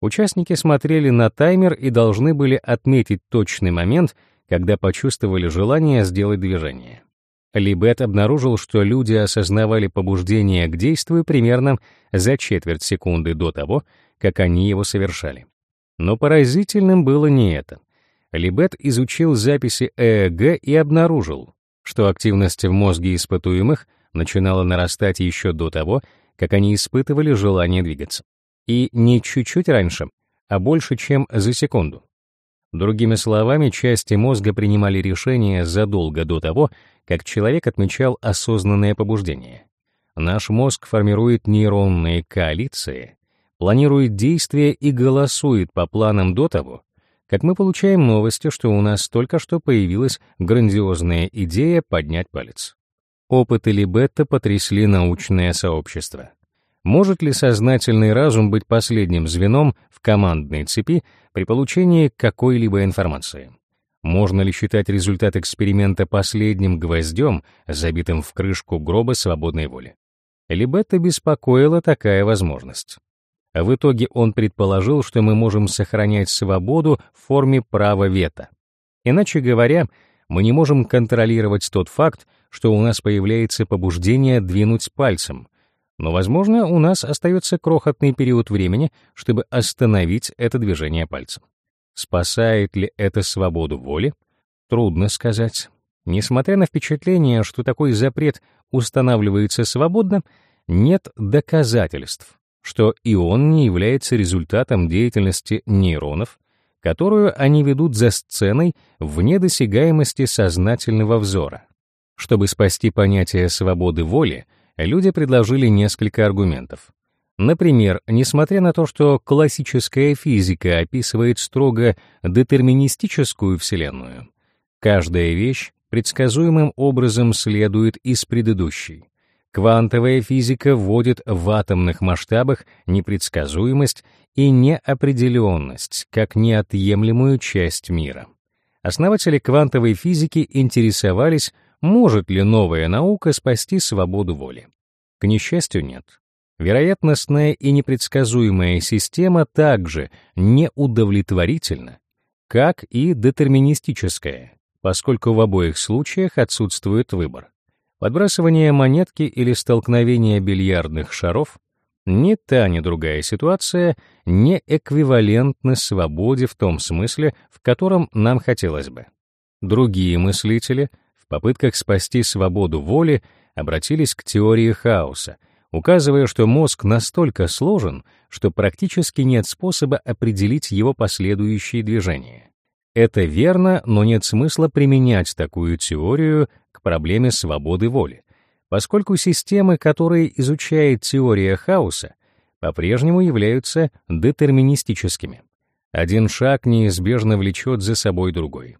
Участники смотрели на таймер и должны были отметить точный момент, когда почувствовали желание сделать движение. Либет обнаружил, что люди осознавали побуждение к действию примерно за четверть секунды до того, как они его совершали. Но поразительным было не это. Либет изучил записи ЭЭГ и обнаружил, что активность в мозге испытуемых начинала нарастать еще до того, как они испытывали желание двигаться. И не чуть-чуть раньше, а больше, чем за секунду. Другими словами, части мозга принимали решения задолго до того, как человек отмечал осознанное побуждение. Наш мозг формирует нейронные коалиции, планирует действия и голосует по планам до того, как мы получаем новости, что у нас только что появилась грандиозная идея поднять палец. Опыты Либетта потрясли научное сообщество. Может ли сознательный разум быть последним звеном в командной цепи при получении какой-либо информации? Можно ли считать результат эксперимента последним гвоздем, забитым в крышку гроба свободной воли? Либетта беспокоила такая возможность. В итоге он предположил, что мы можем сохранять свободу в форме права вето. Иначе говоря, мы не можем контролировать тот факт, что у нас появляется побуждение двинуть пальцем, но, возможно, у нас остается крохотный период времени, чтобы остановить это движение пальцем. Спасает ли это свободу воли? Трудно сказать. Несмотря на впечатление, что такой запрет устанавливается свободно, нет доказательств, что и он не является результатом деятельности нейронов, которую они ведут за сценой вне досягаемости сознательного взора. Чтобы спасти понятие свободы воли, люди предложили несколько аргументов. Например, несмотря на то, что классическая физика описывает строго детерминистическую Вселенную, каждая вещь предсказуемым образом следует из предыдущей. Квантовая физика вводит в атомных масштабах непредсказуемость и неопределенность как неотъемлемую часть мира. Основатели квантовой физики интересовались может ли новая наука спасти свободу воли? К несчастью, нет. Вероятностная и непредсказуемая система также неудовлетворительна, как и детерминистическая, поскольку в обоих случаях отсутствует выбор. Подбрасывание монетки или столкновение бильярдных шаров ни та, ни другая ситуация не эквивалентны свободе в том смысле, в котором нам хотелось бы. Другие мыслители в попытках спасти свободу воли обратились к теории хаоса, указывая, что мозг настолько сложен, что практически нет способа определить его последующие движения. Это верно, но нет смысла применять такую теорию проблеме свободы воли, поскольку системы, которые изучает теория хаоса, по-прежнему являются детерминистическими. Один шаг неизбежно влечет за собой другой.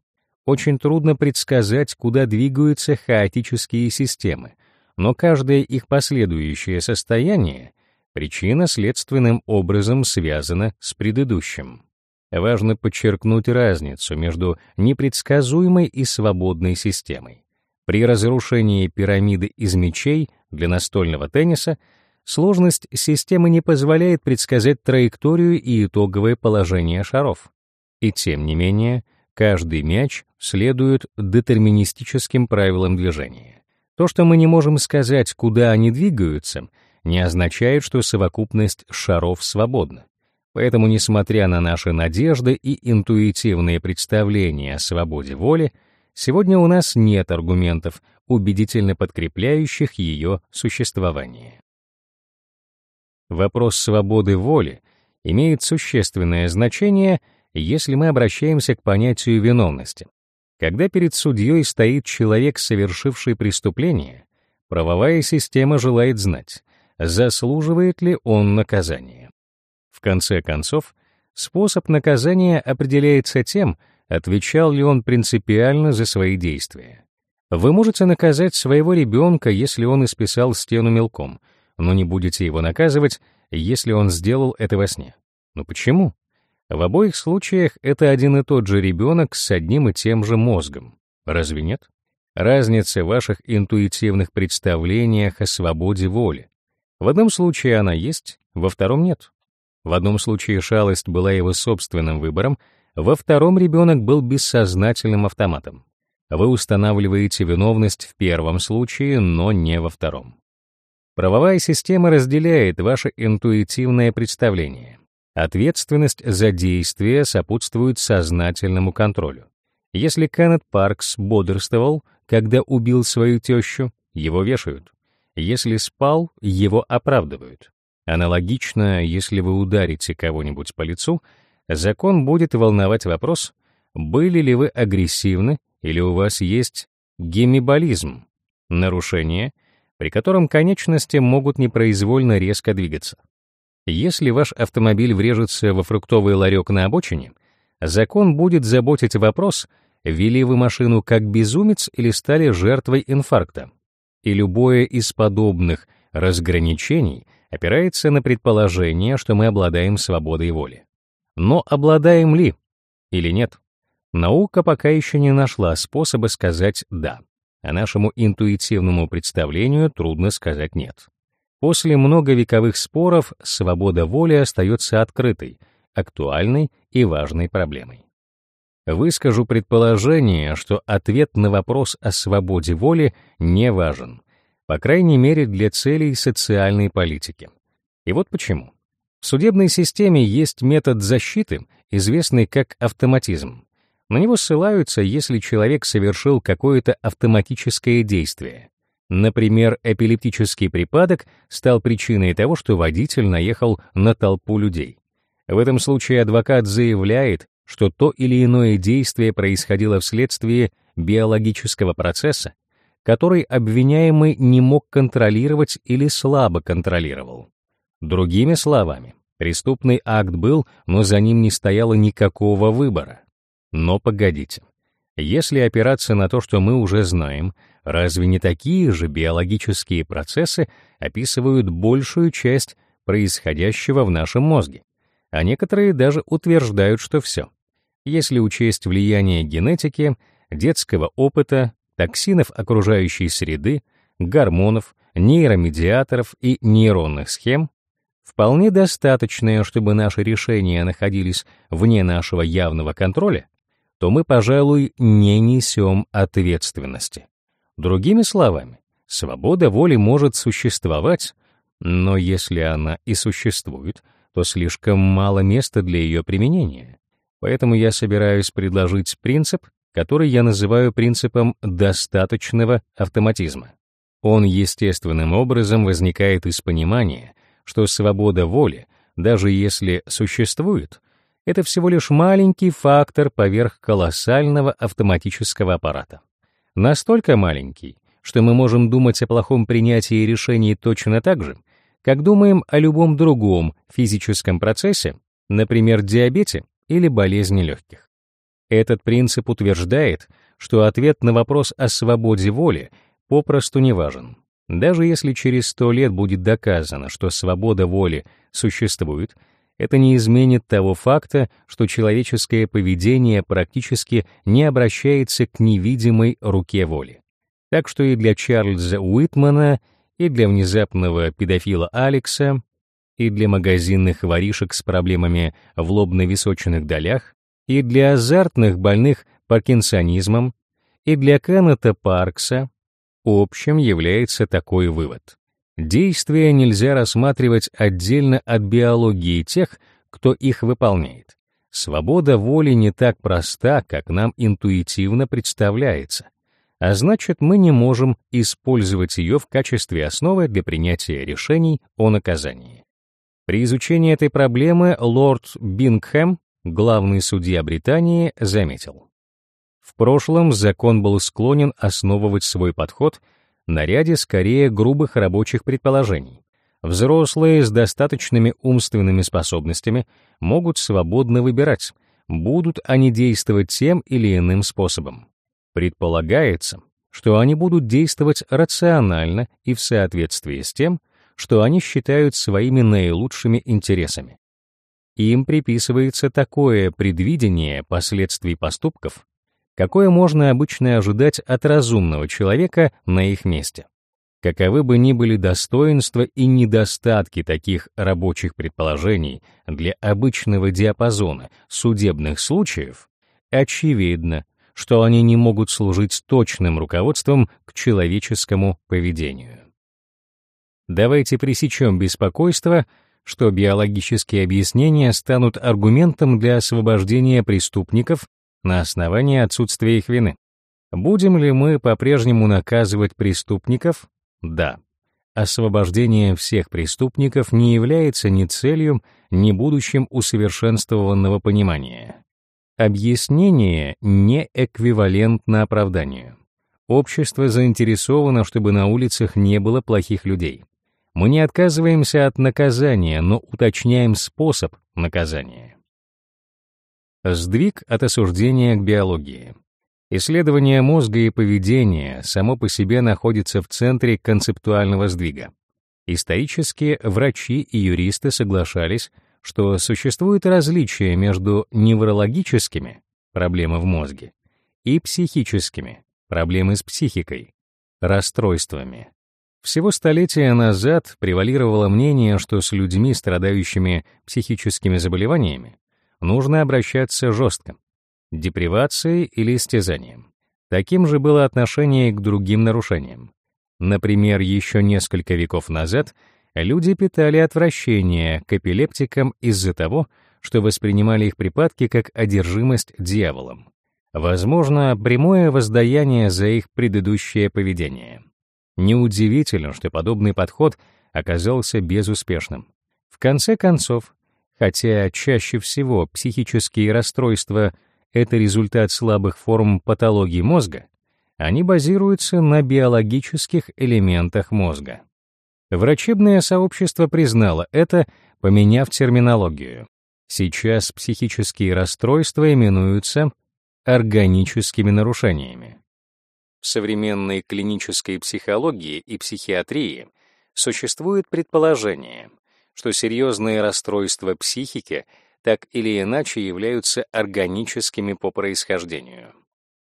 Очень трудно предсказать, куда двигаются хаотические системы, но каждое их последующее состояние причина следственным образом связана с предыдущим. Важно подчеркнуть разницу между непредсказуемой и свободной системой. При разрушении пирамиды из мячей для настольного тенниса сложность системы не позволяет предсказать траекторию и итоговое положение шаров. И тем не менее, каждый мяч следует детерминистическим правилам движения. То, что мы не можем сказать, куда они двигаются, не означает, что совокупность шаров свободна. Поэтому, несмотря на наши надежды и интуитивные представления о свободе воли, сегодня у нас нет аргументов, убедительно подкрепляющих ее существование. Вопрос свободы воли имеет существенное значение, если мы обращаемся к понятию виновности. Когда перед судьей стоит человек, совершивший преступление, правовая система желает знать, заслуживает ли он наказания. В конце концов, способ наказания определяется тем, отвечал ли он принципиально за свои действия. Вы можете наказать своего ребенка, если он исписал стену мелком, но не будете его наказывать, если он сделал это во сне. Но почему? В обоих случаях это один и тот же ребенок с одним и тем же мозгом. Разве нет? Разница в ваших интуитивных представлениях о свободе воли. В одном случае она есть, во втором нет. В одном случае шалость была его собственным выбором, во втором ребенок был бессознательным автоматом. Вы устанавливаете виновность в первом случае, но не во втором. Правовая система разделяет ваше интуитивное представление. Ответственность за действия сопутствует сознательному контролю. Если Кеннет Паркс бодрствовал, когда убил свою тещу, его вешают. Если спал, его оправдывают. Аналогично, если вы ударите кого-нибудь по лицу, закон будет волновать вопрос, были ли вы агрессивны или у вас есть гемиболизм, нарушение, при котором конечности могут непроизвольно резко двигаться. Если ваш автомобиль врежется во фруктовый ларек на обочине, закон будет заботить вопрос, вели вы машину как безумец или стали жертвой инфаркта. И любое из подобных разграничений опирается на предположение, что мы обладаем свободой воли. Но обладаем ли или нет? Наука пока еще не нашла способа сказать «да», а нашему интуитивному представлению трудно сказать «нет». После многовековых споров свобода воли остается открытой, актуальной и важной проблемой. Выскажу предположение, что ответ на вопрос о свободе воли не важен, по крайней мере для целей социальной политики. И вот почему. В судебной системе есть метод защиты, известный как автоматизм. На него ссылаются, если человек совершил какое-то автоматическое действие. Например, эпилептический припадок стал причиной того, что водитель наехал на толпу людей. В этом случае адвокат заявляет, что то или иное действие происходило вследствие биологического процесса, который обвиняемый не мог контролировать или слабо контролировал. Другими словами, преступный акт был, но за ним не стояло никакого выбора. Но погодите. Если опираться на то, что мы уже знаем, разве не такие же биологические процессы описывают большую часть происходящего в нашем мозге? А некоторые даже утверждают, что все. Если учесть влияние генетики, детского опыта, токсинов окружающей среды, гормонов, нейромедиаторов и нейронных схем, вполне достаточное, чтобы наши решения находились вне нашего явного контроля, то мы, пожалуй, не несем ответственности. Другими словами, свобода воли может существовать, но если она и существует, то слишком мало места для ее применения. Поэтому я собираюсь предложить принцип, который я называю принципом достаточного автоматизма. Он естественным образом возникает из понимания, что свобода воли, даже если существует, это всего лишь маленький фактор поверх колоссального автоматического аппарата. Настолько маленький, что мы можем думать о плохом принятии решений точно так же, как думаем о любом другом физическом процессе, например, диабете или болезни легких. Этот принцип утверждает, что ответ на вопрос о свободе воли попросту не важен. Даже если через сто лет будет доказано, что свобода воли существует, это не изменит того факта, что человеческое поведение практически не обращается к невидимой руке воли. Так что и для Чарльза Уитмана, и для внезапного педофила Алекса, и для магазинных воришек с проблемами в лобно-височных долях, и для азартных больных паркинсонизмом, и для Кеннета Паркса общим является такой вывод. Действия нельзя рассматривать отдельно от биологии тех, кто их выполняет. Свобода воли не так проста, как нам интуитивно представляется, а значит, мы не можем использовать ее в качестве основы для принятия решений о наказании. При изучении этой проблемы лорд Бингхэм, главный судья Британии, заметил. В прошлом закон был склонен основывать свой подход на ряде скорее грубых рабочих предположений. Взрослые с достаточными умственными способностями могут свободно выбирать, будут они действовать тем или иным способом. Предполагается, что они будут действовать рационально и в соответствии с тем, что они считают своими наилучшими интересами. Им приписывается такое предвидение последствий поступков, какое можно обычно ожидать от разумного человека на их месте. Каковы бы ни были достоинства и недостатки таких рабочих предположений для обычного диапазона судебных случаев, очевидно, что они не могут служить точным руководством к человеческому поведению. Давайте пресечем беспокойство, что биологические объяснения станут аргументом для освобождения преступников на основании отсутствия их вины. Будем ли мы по-прежнему наказывать преступников? Да. Освобождение всех преступников не является ни целью, ни будущим усовершенствованного понимания. Объяснение не эквивалентно оправданию. Общество заинтересовано, чтобы на улицах не было плохих людей. Мы не отказываемся от наказания, но уточняем способ наказания. Сдвиг от осуждения к биологии. Исследование мозга и поведения само по себе находится в центре концептуального сдвига. Исторически врачи и юристы соглашались, что существует различие между неврологическими проблемы в мозге и психическими проблемы с психикой, расстройствами. Всего столетия назад превалировало мнение, что с людьми, страдающими психическими заболеваниями, нужно обращаться жестко, депривацией или истязанием. Таким же было отношение к другим нарушениям. Например, еще несколько веков назад люди питали отвращение к эпилептикам из-за того, что воспринимали их припадки как одержимость дьяволом. Возможно, прямое воздаяние за их предыдущее поведение. Неудивительно, что подобный подход оказался безуспешным. В конце концов, Хотя чаще всего психические расстройства — это результат слабых форм патологии мозга, они базируются на биологических элементах мозга. Врачебное сообщество признало это, поменяв терминологию. Сейчас психические расстройства именуются органическими нарушениями. В современной клинической психологии и психиатрии существует предположение, что серьезные расстройства психики так или иначе являются органическими по происхождению.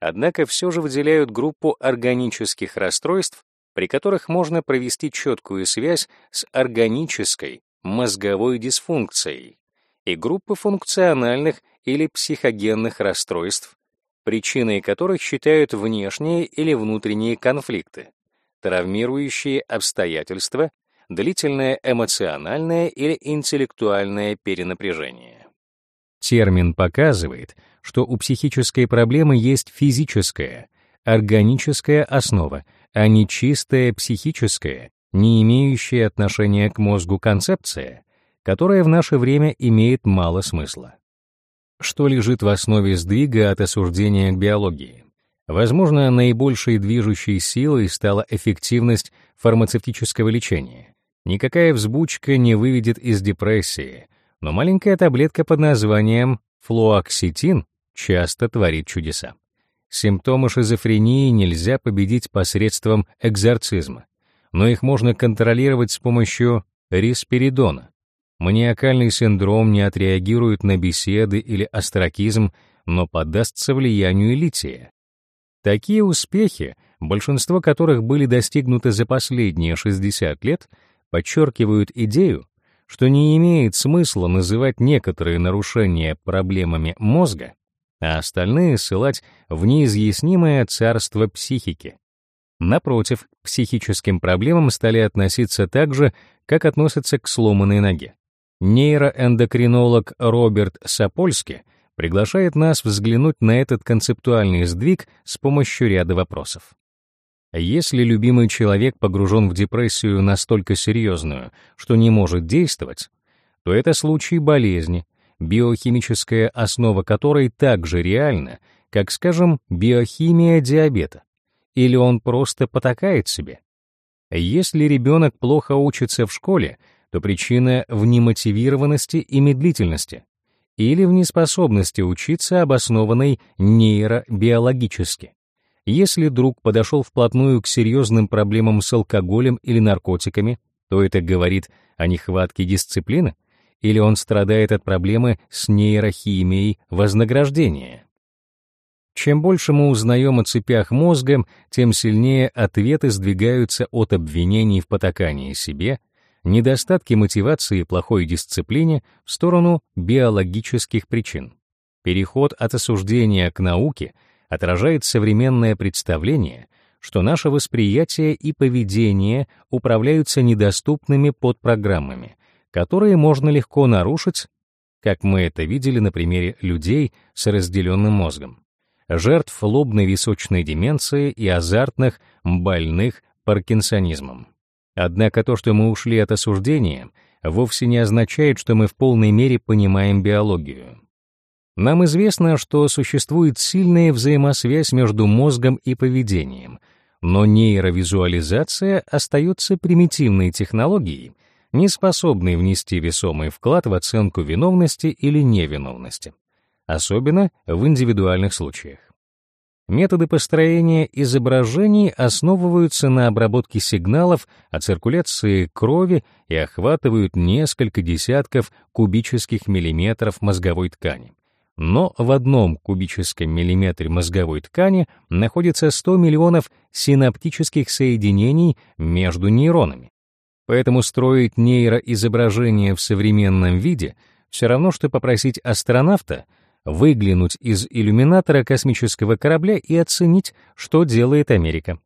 Однако все же выделяют группу органических расстройств, при которых можно провести четкую связь с органической мозговой дисфункцией и группы функциональных или психогенных расстройств, причиной которых считают внешние или внутренние конфликты, травмирующие обстоятельства, длительное эмоциональное или интеллектуальное перенапряжение. Термин показывает, что у психической проблемы есть физическая, органическая основа, а не чистая психическая, не имеющая отношения к мозгу концепция, которая в наше время имеет мало смысла. Что лежит в основе сдвига от осуждения к биологии? Возможно, наибольшей движущей силой стала эффективность фармацевтического лечения. Никакая взбучка не выведет из депрессии, но маленькая таблетка под названием флуоксетин часто творит чудеса. Симптомы шизофрении нельзя победить посредством экзорцизма, но их можно контролировать с помощью рисперидона. Маниакальный синдром не отреагирует на беседы или астракизм, но поддастся влиянию лития. Такие успехи, большинство которых были достигнуты за последние 60 лет, подчеркивают идею, что не имеет смысла называть некоторые нарушения проблемами мозга, а остальные ссылать в неизъяснимое царство психики. Напротив, к психическим проблемам стали относиться так же, как относятся к сломанной ноге. Нейроэндокринолог Роберт Сапольски приглашает нас взглянуть на этот концептуальный сдвиг с помощью ряда вопросов. Если любимый человек погружен в депрессию настолько серьезную, что не может действовать, то это случай болезни, биохимическая основа которой так же реальна, как, скажем, биохимия диабета. Или он просто потакает себе. Если ребенок плохо учится в школе, то причина в немотивированности и медлительности или в неспособности учиться, обоснованной нейробиологически. Если друг подошел вплотную к серьезным проблемам с алкоголем или наркотиками, то это говорит о нехватке дисциплины, или он страдает от проблемы с нейрохимией вознаграждения. Чем больше мы узнаем о цепях мозга, тем сильнее ответы сдвигаются от обвинений в потакании себе недостатки мотивации и плохой дисциплине в сторону биологических причин. Переход от осуждения к науке отражает современное представление, что наше восприятие и поведение управляются недоступными подпрограммами, которые можно легко нарушить, как мы это видели на примере людей с разделенным мозгом, жертв лобной височной деменции и азартных больных паркинсонизмом. Однако то, что мы ушли от осуждения, вовсе не означает, что мы в полной мере понимаем биологию. Нам известно, что существует сильная взаимосвязь между мозгом и поведением, но нейровизуализация остается примитивной технологией, не способной внести весомый вклад в оценку виновности или невиновности, особенно в индивидуальных случаях. Методы построения изображений основываются на обработке сигналов о циркуляции крови и охватывают несколько десятков кубических миллиметров мозговой ткани. Но в одном кубическом миллиметре мозговой ткани находится 100 миллионов синаптических соединений между нейронами. Поэтому строить нейроизображение в современном виде все равно, что попросить астронавта — выглянуть из иллюминатора космического корабля и оценить, что делает Америка.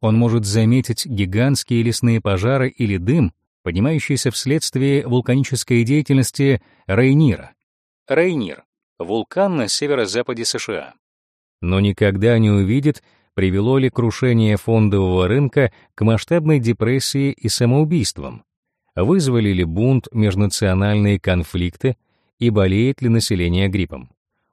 Он может заметить гигантские лесные пожары или дым, поднимающийся вследствие вулканической деятельности Рейнира. Рейнир — вулкан на северо-западе США. Но никогда не увидит, привело ли крушение фондового рынка к масштабной депрессии и самоубийствам, вызвали ли бунт межнациональные конфликты и болеет ли население гриппом.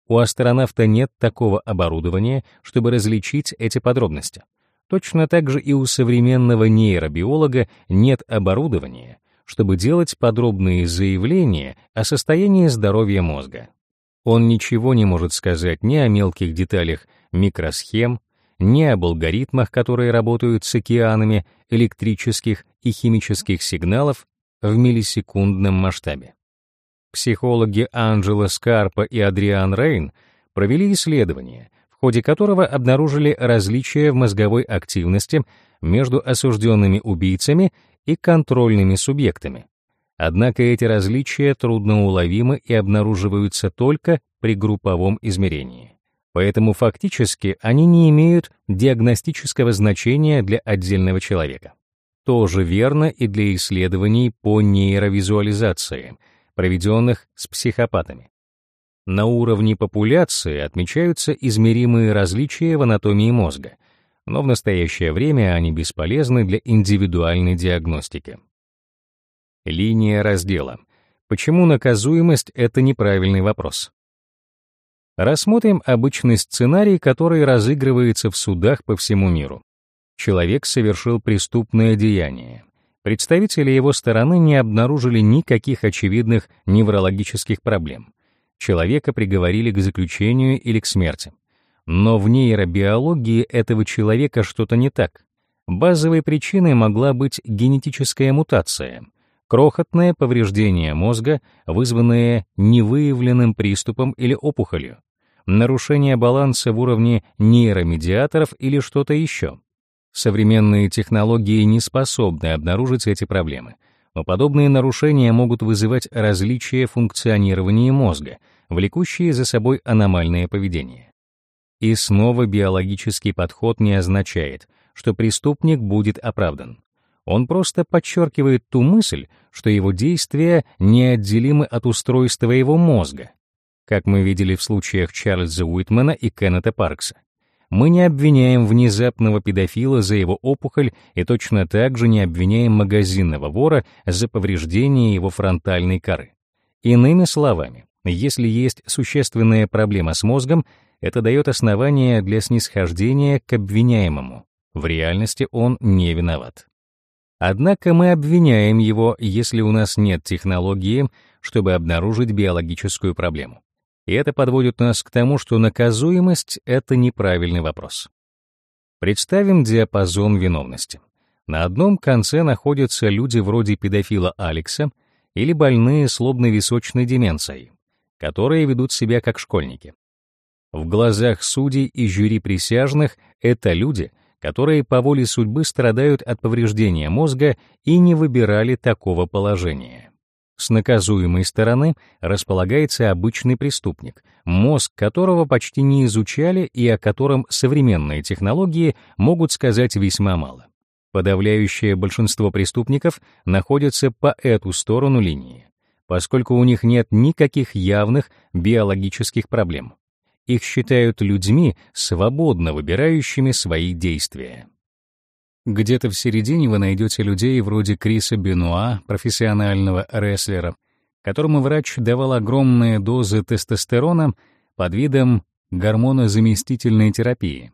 У астронавта нет такого оборудования, чтобы различить эти подробности. Точно так же и у современного нейробиолога нет оборудования, чтобы делать подробные заявления о состоянии здоровья мозга. Он ничего не может сказать ни о мелких деталях микросхем, ни об алгоритмах, которые работают с океанами электрических и химических сигналов в миллисекундном масштабе. Психологи Анджело Скарпа и Адриан Рейн провели исследование, в ходе которого обнаружили различия в мозговой активности между осужденными убийцами и контрольными субъектами. Однако эти различия трудноуловимы и обнаруживаются только при групповом измерении. Поэтому фактически они не имеют диагностического значения для отдельного человека. Тоже верно и для исследований по нейровизуализации, проведенных с психопатами. На уровне популяции отмечаются измеримые различия в анатомии мозга, но в настоящее время они бесполезны для индивидуальной диагностики. Линия раздела. Почему наказуемость — это неправильный вопрос? Рассмотрим обычный сценарий, который разыгрывается в судах по всему миру. Человек совершил преступное деяние. Представители его стороны не обнаружили никаких очевидных неврологических проблем. Человека приговорили к заключению или к смерти. Но в нейробиологии этого человека что-то не так. Базовой причиной могла быть генетическая мутация, крохотное повреждение мозга, вызванное невыявленным приступом или опухолью, нарушение баланса в уровне нейромедиаторов или что-то еще. Современные технологии не способны обнаружить эти проблемы, но подобные нарушения могут вызывать различия функционирования мозга, влекущие за собой аномальное поведение. И снова биологический подход не означает, что преступник будет оправдан. Он просто подчеркивает ту мысль, что его действия неотделимы от устройства его мозга, как мы видели в случаях Чарльза Уитмана и Кеннета Паркса. Мы не обвиняем внезапного педофила за его опухоль и точно так же не обвиняем магазинного вора за повреждение его фронтальной коры. Иными словами, если есть существенная проблема с мозгом, это дает основание для снисхождения к обвиняемому. В реальности он не виноват. Однако мы обвиняем его, если у нас нет технологии, чтобы обнаружить биологическую проблему. И это подводит нас к тому, что наказуемость — это неправильный вопрос. Представим диапазон виновности. На одном конце находятся люди вроде педофила Алекса или больные с лобно-височной деменцией, которые ведут себя как школьники. В глазах судей и жюри присяжных это люди, которые по воле судьбы страдают от повреждения мозга и не выбирали такого положения. С наказуемой стороны располагается обычный преступник, мозг которого почти не изучали и о котором современные технологии могут сказать весьма мало. Подавляющее большинство преступников находятся по эту сторону линии, поскольку у них нет никаких явных биологических проблем. Их считают людьми, свободно выбирающими свои действия. Где-то в середине вы найдете людей вроде Криса Бенуа, профессионального рестлера, которому врач давал огромные дозы тестостерона под видом гормонозаместительной терапии.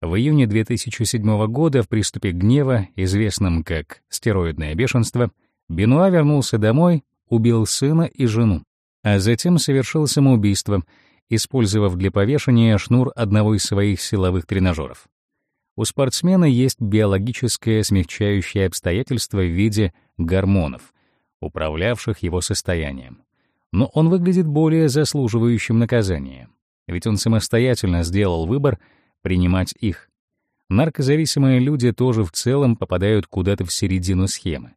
В июне 2007 года в приступе гнева, известном как стероидное бешенство, Бенуа вернулся домой, убил сына и жену, а затем совершил самоубийство, использовав для повешения шнур одного из своих силовых тренажеров. У спортсмена есть биологическое смягчающее обстоятельство в виде гормонов, управлявших его состоянием. Но он выглядит более заслуживающим наказания, ведь он самостоятельно сделал выбор принимать их. Наркозависимые люди тоже в целом попадают куда-то в середину схемы.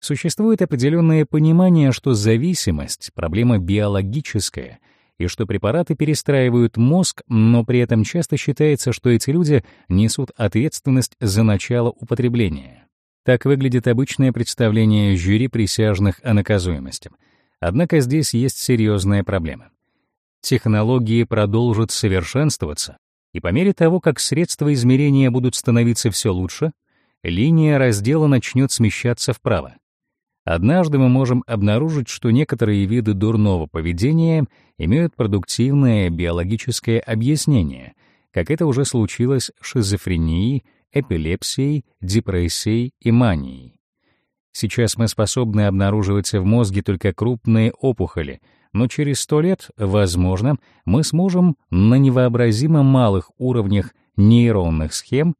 Существует определенное понимание, что зависимость — проблема биологическая — и что препараты перестраивают мозг, но при этом часто считается, что эти люди несут ответственность за начало употребления. Так выглядит обычное представление жюри присяжных о наказуемости. Однако здесь есть серьезная проблема. Технологии продолжат совершенствоваться, и по мере того, как средства измерения будут становиться все лучше, линия раздела начнет смещаться вправо. Однажды мы можем обнаружить, что некоторые виды дурного поведения имеют продуктивное биологическое объяснение, как это уже случилось с шизофренией, эпилепсией, депрессией и манией. Сейчас мы способны обнаруживать в мозге только крупные опухоли, но через сто лет, возможно, мы сможем на невообразимо малых уровнях нейронных схем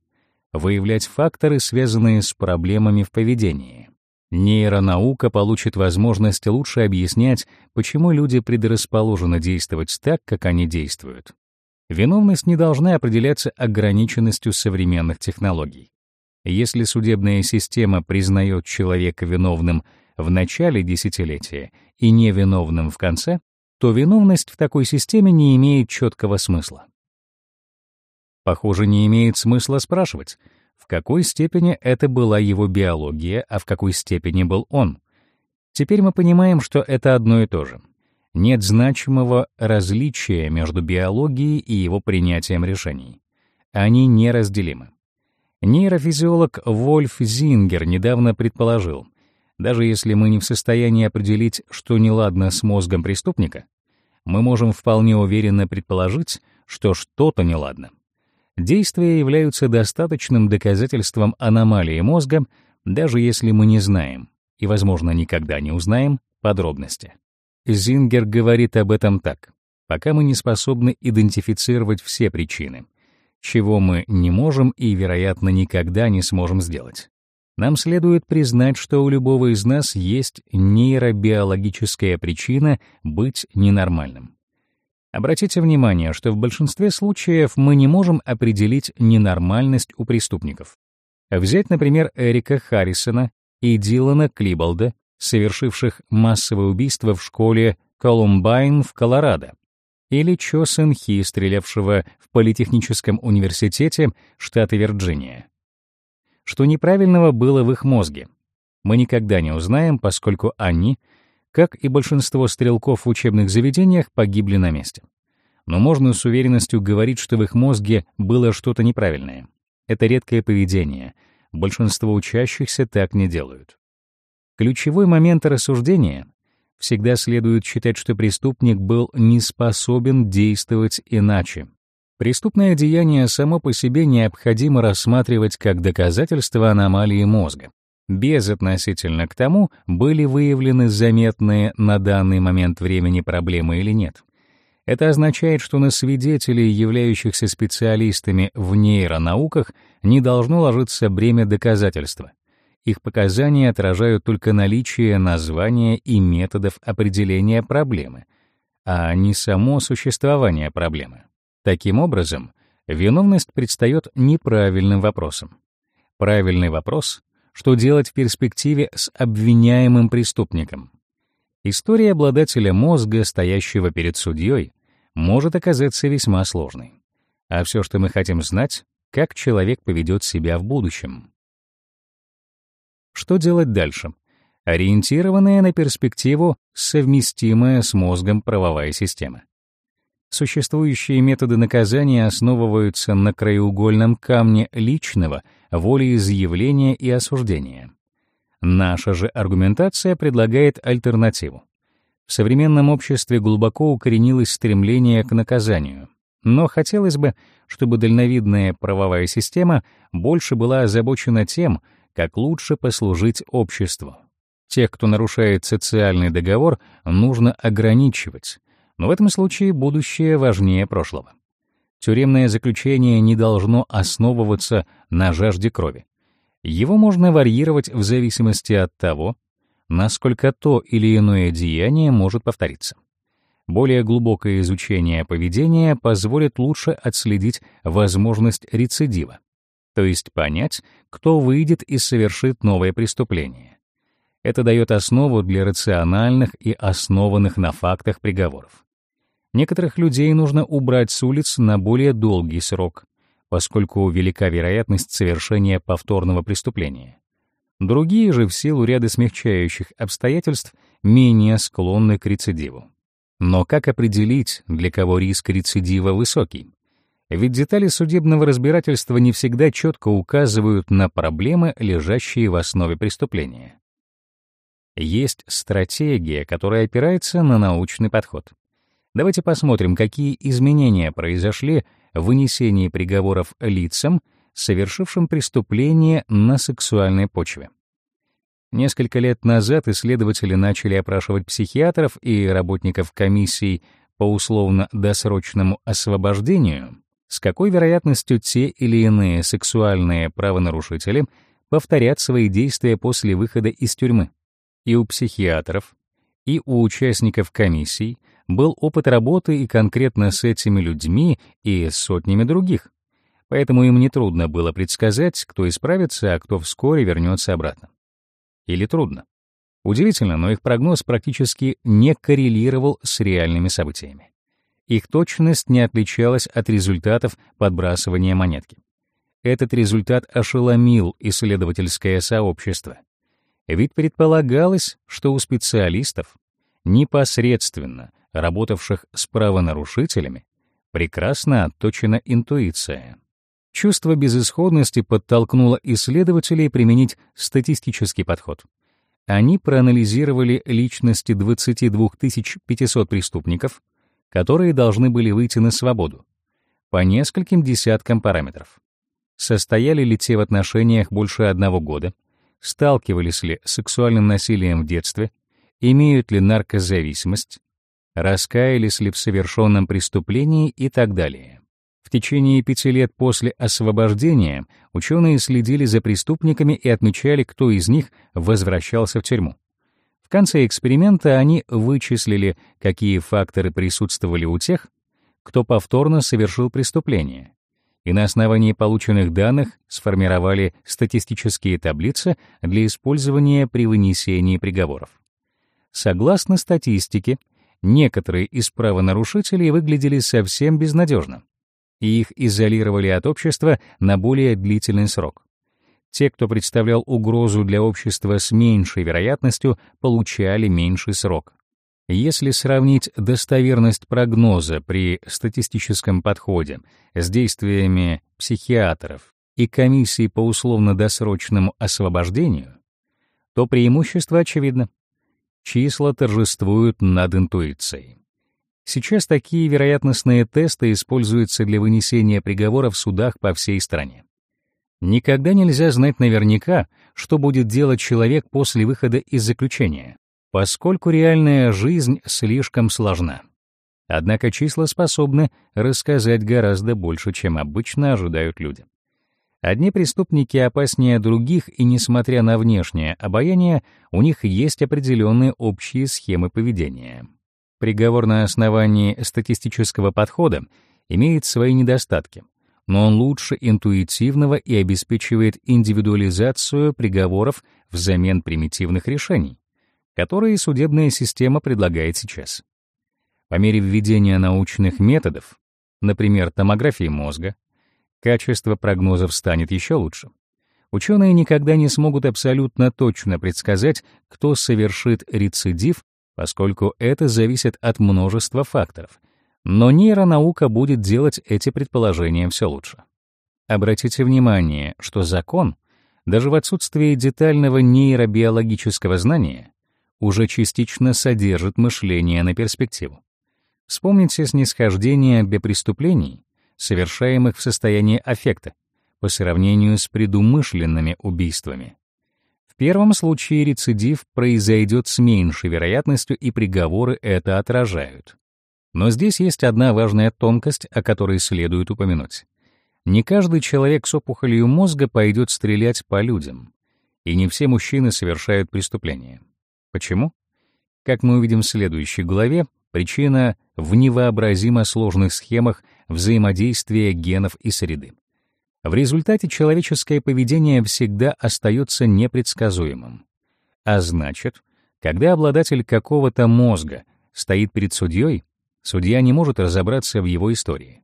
выявлять факторы, связанные с проблемами в поведении. Нейронаука получит возможность лучше объяснять, почему люди предрасположены действовать так, как они действуют. Виновность не должна определяться ограниченностью современных технологий. Если судебная система признает человека виновным в начале десятилетия и невиновным в конце, то виновность в такой системе не имеет четкого смысла. Похоже, не имеет смысла спрашивать, в какой степени это была его биология, а в какой степени был он. Теперь мы понимаем, что это одно и то же. Нет значимого различия между биологией и его принятием решений. Они неразделимы. Нейрофизиолог Вольф Зингер недавно предположил, даже если мы не в состоянии определить, что неладно с мозгом преступника, мы можем вполне уверенно предположить, что что-то неладно. Действия являются достаточным доказательством аномалии мозга, даже если мы не знаем, и, возможно, никогда не узнаем, подробности. Зингер говорит об этом так. Пока мы не способны идентифицировать все причины, чего мы не можем и, вероятно, никогда не сможем сделать. Нам следует признать, что у любого из нас есть нейробиологическая причина быть ненормальным. Обратите внимание, что в большинстве случаев мы не можем определить ненормальность у преступников. Взять, например, Эрика Харрисона и Дилана Клиболда, совершивших массовое убийство в школе Колумбайн в Колорадо, или Чо Сэн Хи, стрелявшего в Политехническом университете штата Вирджиния. Что неправильного было в их мозге? Мы никогда не узнаем, поскольку они, как и большинство стрелков в учебных заведениях, погибли на месте. Но можно с уверенностью говорить, что в их мозге было что-то неправильное. Это редкое поведение. Большинство учащихся так не делают. Ключевой момент рассуждения — всегда следует считать, что преступник был не способен действовать иначе. Преступное деяние само по себе необходимо рассматривать как доказательство аномалии мозга, безотносительно к тому, были выявлены заметные на данный момент времени проблемы или нет. Это означает, что на свидетелей, являющихся специалистами в нейронауках, не должно ложиться бремя доказательства. Их показания отражают только наличие названия и методов определения проблемы, а не само существование проблемы. Таким образом, виновность предстает неправильным вопросом. Правильный вопрос — что делать в перспективе с обвиняемым преступником? История обладателя мозга, стоящего перед судьей, может оказаться весьма сложной. А все, что мы хотим знать, как человек поведет себя в будущем. Что делать дальше? Ориентированная на перспективу, совместимая с мозгом правовая система. Существующие методы наказания основываются на краеугольном камне личного, волеизъявления и осуждения. Наша же аргументация предлагает альтернативу. В современном обществе глубоко укоренилось стремление к наказанию. Но хотелось бы, чтобы дальновидная правовая система больше была озабочена тем, как лучше послужить обществу. Тех, кто нарушает социальный договор, нужно ограничивать, но в этом случае будущее важнее прошлого. Тюремное заключение не должно основываться на жажде крови. Его можно варьировать в зависимости от того, насколько то или иное деяние может повториться. Более глубокое изучение поведения позволит лучше отследить возможность рецидива то есть понять, кто выйдет и совершит новое преступление. Это дает основу для рациональных и основанных на фактах приговоров. Некоторых людей нужно убрать с улиц на более долгий срок, поскольку велика вероятность совершения повторного преступления. Другие же в силу ряда смягчающих обстоятельств менее склонны к рецидиву. Но как определить, для кого риск рецидива высокий? Ведь детали судебного разбирательства не всегда четко указывают на проблемы, лежащие в основе преступления. Есть стратегия, которая опирается на научный подход. Давайте посмотрим, какие изменения произошли в вынесении приговоров лицам, совершившим преступление на сексуальной почве. Несколько лет назад исследователи начали опрашивать психиатров и работников комиссий по условно-досрочному освобождению с какой вероятностью те или иные сексуальные правонарушители повторят свои действия после выхода из тюрьмы. И у психиатров, и у участников комиссий был опыт работы и конкретно с этими людьми и сотнями других. поэтому им нетрудно было предсказать, кто исправится, а кто вскоре вернется обратно. Или трудно. Удивительно, но их прогноз практически не коррелировал с реальными событиями. Их точность не отличалась от результатов подбрасывания монетки. Этот результат ошеломил исследовательское сообщество. Ведь предполагалось, что у специалистов, непосредственно работавших с правонарушителями, прекрасно отточена интуиция. Чувство безысходности подтолкнуло исследователей применить статистический подход. Они проанализировали личности 22 500 преступников, которые должны были выйти на свободу, по нескольким десяткам параметров. Состояли ли те в отношениях больше одного года, сталкивались ли с сексуальным насилием в детстве, имеют ли наркозависимость, раскаялись ли в совершенном преступлении и так далее. В течение пяти лет после освобождения ученые следили за преступниками и отмечали, кто из них возвращался в тюрьму. В конце эксперимента они вычислили, какие факторы присутствовали у тех, кто повторно совершил преступление, и на основании полученных данных сформировали статистические таблицы для использования при вынесении приговоров. Согласно статистике, некоторые из правонарушителей выглядели совсем безнадежно, и их изолировали от общества на более длительный срок. Те, кто представлял угрозу для общества с меньшей вероятностью, получали меньший срок. Если сравнить достоверность прогноза при статистическом подходе с действиями психиатров и комиссии по условно-досрочному освобождению, то преимущество очевидно. Числа торжествуют над интуицией. Сейчас такие вероятностные тесты используются для вынесения приговора в судах по всей стране. Никогда нельзя знать наверняка, что будет делать человек после выхода из заключения, поскольку реальная жизнь слишком сложна. Однако числа способны рассказать гораздо больше, чем обычно ожидают люди. Одни преступники опаснее других, и несмотря на внешнее обаяние, у них есть определенные общие схемы поведения. Приговор на основании статистического подхода имеет свои недостатки, но он лучше интуитивного и обеспечивает индивидуализацию приговоров взамен примитивных решений, которые судебная система предлагает сейчас. По мере введения научных методов, например, томографии мозга, качество прогнозов станет еще лучше. Ученые никогда не смогут абсолютно точно предсказать, кто совершит рецидив, поскольку это зависит от множества факторов. Но нейронаука будет делать эти предположения все лучше. Обратите внимание, что закон, даже в отсутствии детального нейробиологического знания, уже частично содержит мышление на перспективу. Вспомните снисхождение для преступлений, совершаемых в состоянии аффекта, по сравнению с предумышленными убийствами. В первом случае рецидив произойдет с меньшей вероятностью, и приговоры это отражают. Но здесь есть одна важная тонкость, о которой следует упомянуть. Не каждый человек с опухолью мозга пойдет стрелять по людям, и не все мужчины совершают преступления. Почему? Как мы увидим в следующей главе, причина в невообразимо сложных схемах взаимодействия генов и среды. В результате человеческое поведение всегда остается непредсказуемым. А значит, когда обладатель какого-то мозга стоит перед судьей, судья не может разобраться в его истории.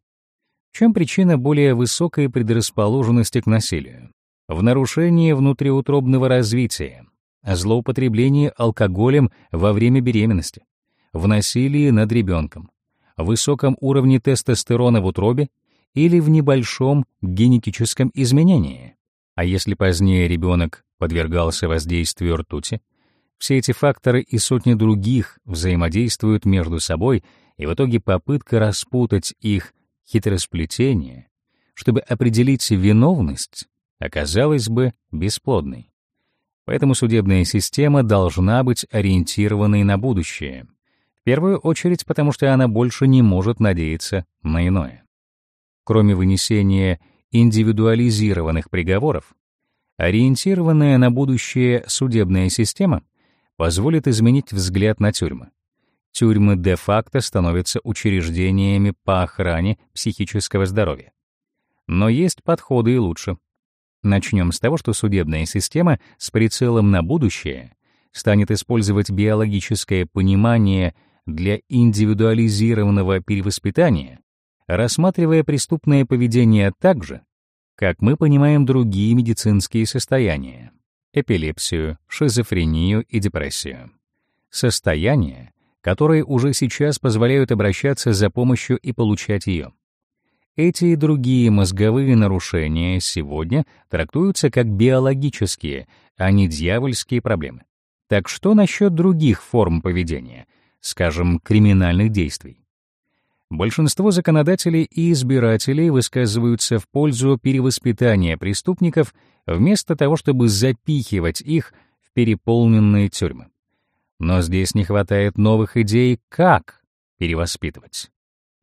Чем причина более высокой предрасположенности к насилию? В нарушении внутриутробного развития, злоупотреблении алкоголем во время беременности, в насилии над ребенком, высоком уровне тестостерона в утробе или в небольшом генетическом изменении. А если позднее ребенок подвергался воздействию ртути, все эти факторы и сотни других взаимодействуют между собой, и в итоге попытка распутать их хитросплетение, чтобы определить виновность, оказалась бы бесплодной. Поэтому судебная система должна быть ориентированной на будущее. Первую очередь, потому что она больше не может надеяться на иное. Кроме вынесения индивидуализированных приговоров, ориентированная на будущее судебная система позволит изменить взгляд на тюрьмы. Тюрьмы де-факто становятся учреждениями по охране психического здоровья. Но есть подходы и лучше. Начнем с того, что судебная система с прицелом на будущее станет использовать биологическое понимание для индивидуализированного перевоспитания, рассматривая преступное поведение так же, как мы понимаем другие медицинские состояния — эпилепсию, шизофрению и депрессию. Состояния, которые уже сейчас позволяют обращаться за помощью и получать ее. Эти и другие мозговые нарушения сегодня трактуются как биологические, а не дьявольские проблемы. Так что насчет других форм поведения, скажем, криминальных действий? Большинство законодателей и избирателей высказываются в пользу перевоспитания преступников вместо того, чтобы запихивать их в переполненные тюрьмы. Но здесь не хватает новых идей, как перевоспитывать.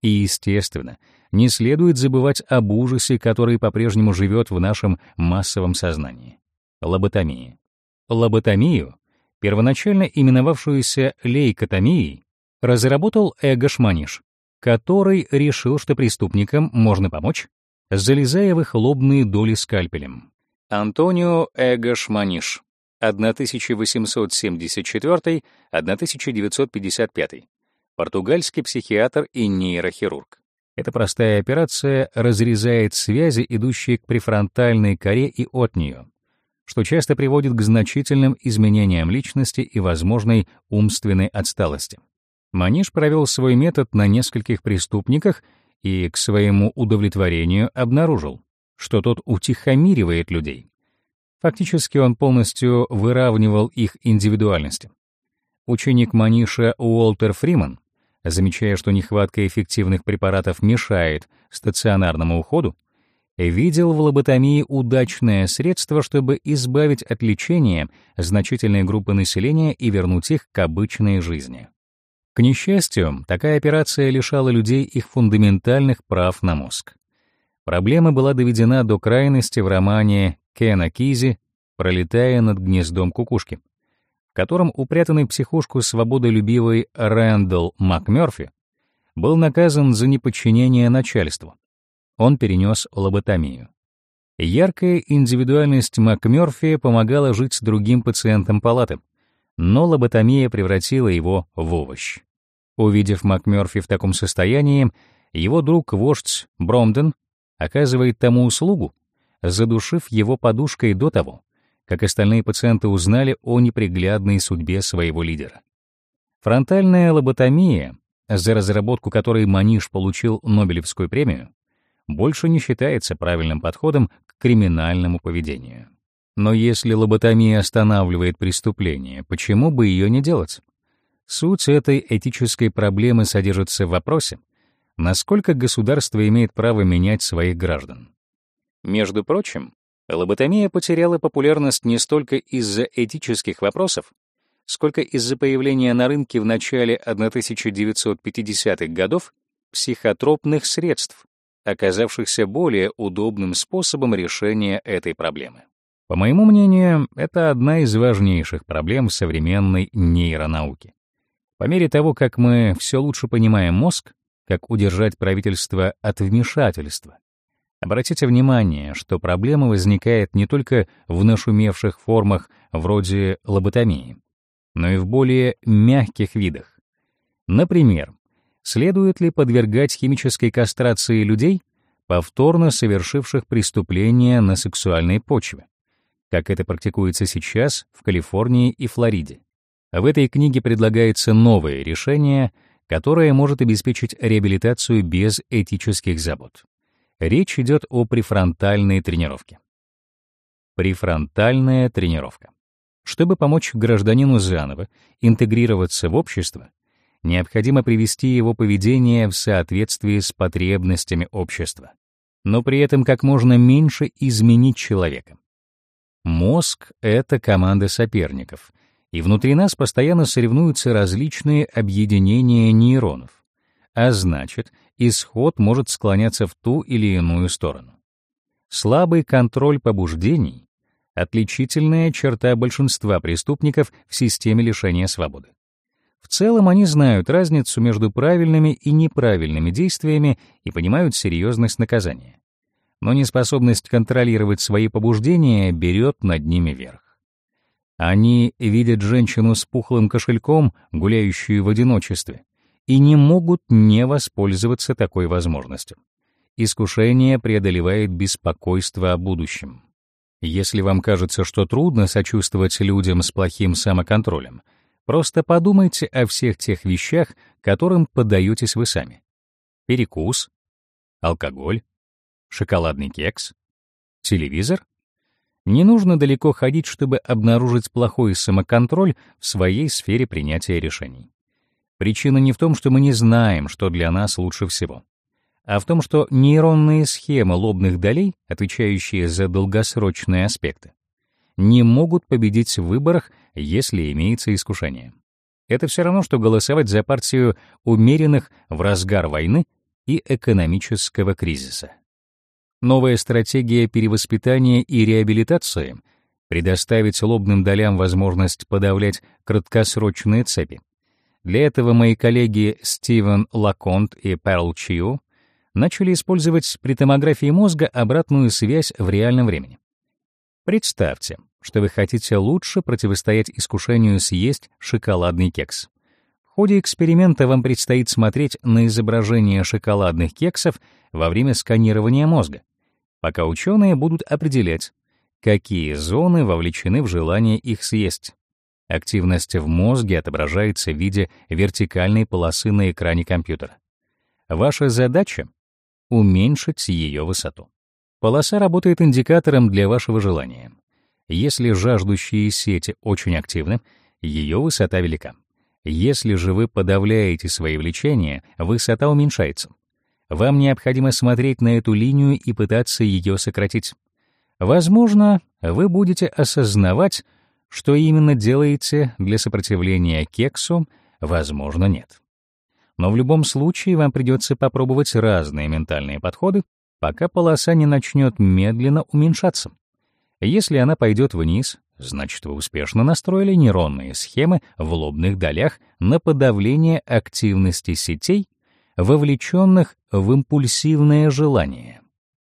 И, естественно, не следует забывать об ужасе, который по-прежнему живет в нашем массовом сознании — лоботомии. Лоботомию, первоначально именовавшуюся лейкотомией, разработал Эго Шманиш, который решил, что преступникам можно помочь, залезая в их лобные доли скальпелем. Антонио Эго Шманиш, 1874-1955, португальский психиатр и нейрохирург. Эта простая операция разрезает связи, идущие к префронтальной коре и от нее, что часто приводит к значительным изменениям личности и возможной умственной отсталости. Маниш провел свой метод на нескольких преступниках и к своему удовлетворению обнаружил, что тот утихомиривает людей. Фактически он полностью выравнивал их индивидуальности. Ученик Маниша Уолтер Фриман замечая, что нехватка эффективных препаратов мешает стационарному уходу, видел в лоботомии удачное средство, чтобы избавить от лечения значительные группы населения и вернуть их к обычной жизни. К несчастью, такая операция лишала людей их фундаментальных прав на мозг. Проблема была доведена до крайности в романе Кена Кизи «Пролетая над гнездом кукушки», в котором упрятанный психушку свободолюбивый Рэндалл МакМёрфи был наказан за неподчинение начальству. Он перенес лоботомию. Яркая индивидуальность МакМёрфи помогала жить с другим пациентам палаты, но лоботомия превратила его в овощ. Увидев МакМёрфи в таком состоянии, его друг-вождь Бромден оказывает тому услугу, задушив его подушкой до того, как остальные пациенты узнали о неприглядной судьбе своего лидера. Фронтальная лоботомия, за разработку которой Маниш получил Нобелевскую премию, больше не считается правильным подходом к криминальному поведению. Но если лоботомия останавливает преступление, почему бы ее не делать? Суть этой этической проблемы содержится в вопросе, насколько государство имеет право менять своих граждан. Между прочим, Лоботомия потеряла популярность не столько из-за этических вопросов, сколько из-за появления на рынке в начале 1950-х годов психотропных средств, оказавшихся более удобным способом решения этой проблемы. По моему мнению, это одна из важнейших проблем современной нейронауки. По мере того, как мы все лучше понимаем мозг, как удержать правительство от вмешательства, Обратите внимание, что проблема возникает не только в нашумевших формах вроде лоботомии, но и в более мягких видах. Например, следует ли подвергать химической кастрации людей, повторно совершивших преступления на сексуальной почве, как это практикуется сейчас в Калифорнии и Флориде. В этой книге предлагается новое решение, которое может обеспечить реабилитацию без этических забот. Речь идет о префронтальной тренировке. Префронтальная тренировка. Чтобы помочь гражданину заново интегрироваться в общество, необходимо привести его поведение в соответствии с потребностями общества, но при этом как можно меньше изменить человека. Мозг — это команда соперников, и внутри нас постоянно соревнуются различные объединения нейронов, а значит, исход может склоняться в ту или иную сторону. Слабый контроль побуждений — отличительная черта большинства преступников в системе лишения свободы. Целом они знают разницу между правильными и неправильными действиями и понимают серьезность наказания. но неспособность контролировать свои побуждения берет над ними верх. Они видят женщину с пухлым кошельком, гуляющую в одиночестве, и не могут не воспользоваться такой возможностью. Искушение преодолевает беспокойство о будущем. Если вам кажется, что трудно сочувствовать людям с плохим самоконтролем, просто подумайте о всех тех вещах, которым поддаетесь вы сами. Перекус, алкоголь, шоколадный кекс, телевизор. Не нужно далеко ходить, чтобы обнаружить плохой самоконтроль в своей сфере принятия решений. Причина не в том, что мы не знаем, что для нас лучше всего а в том, что нейронные схемы лобных долей, отвечающие за долгосрочные аспекты, не могут победить в выборах, если имеется искушение. Это все равно, что голосовать за партию умеренных в разгар войны и экономического кризиса. Новая стратегия перевоспитания и реабилитации — предоставить лобным долям возможность подавлять краткосрочные цепи. Для этого мои коллеги Стивен Лаконт и Перл Чиу начали использовать при томографии мозга обратную связь в реальном времени. Представьте, что вы хотите лучше противостоять искушению съесть шоколадный кекс. В ходе эксперимента вам предстоит смотреть на изображение шоколадных кексов во время сканирования мозга, пока ученые будут определять, какие зоны вовлечены в желание их съесть. Активность в мозге отображается в виде вертикальной полосы на экране компьютера. Ваша задача уменьшить ее высоту. Полоса работает индикатором для вашего желания. Если жаждущие сети очень активны, ее высота велика. Если же вы подавляете свои влечения, высота уменьшается. Вам необходимо смотреть на эту линию и пытаться ее сократить. Возможно, вы будете осознавать, что именно делаете для сопротивления кексу, возможно, нет. Но в любом случае вам придется попробовать разные ментальные подходы, пока полоса не начнет медленно уменьшаться. Если она пойдет вниз, значит вы успешно настроили нейронные схемы в лобных долях на подавление активности сетей, вовлеченных в импульсивное желание.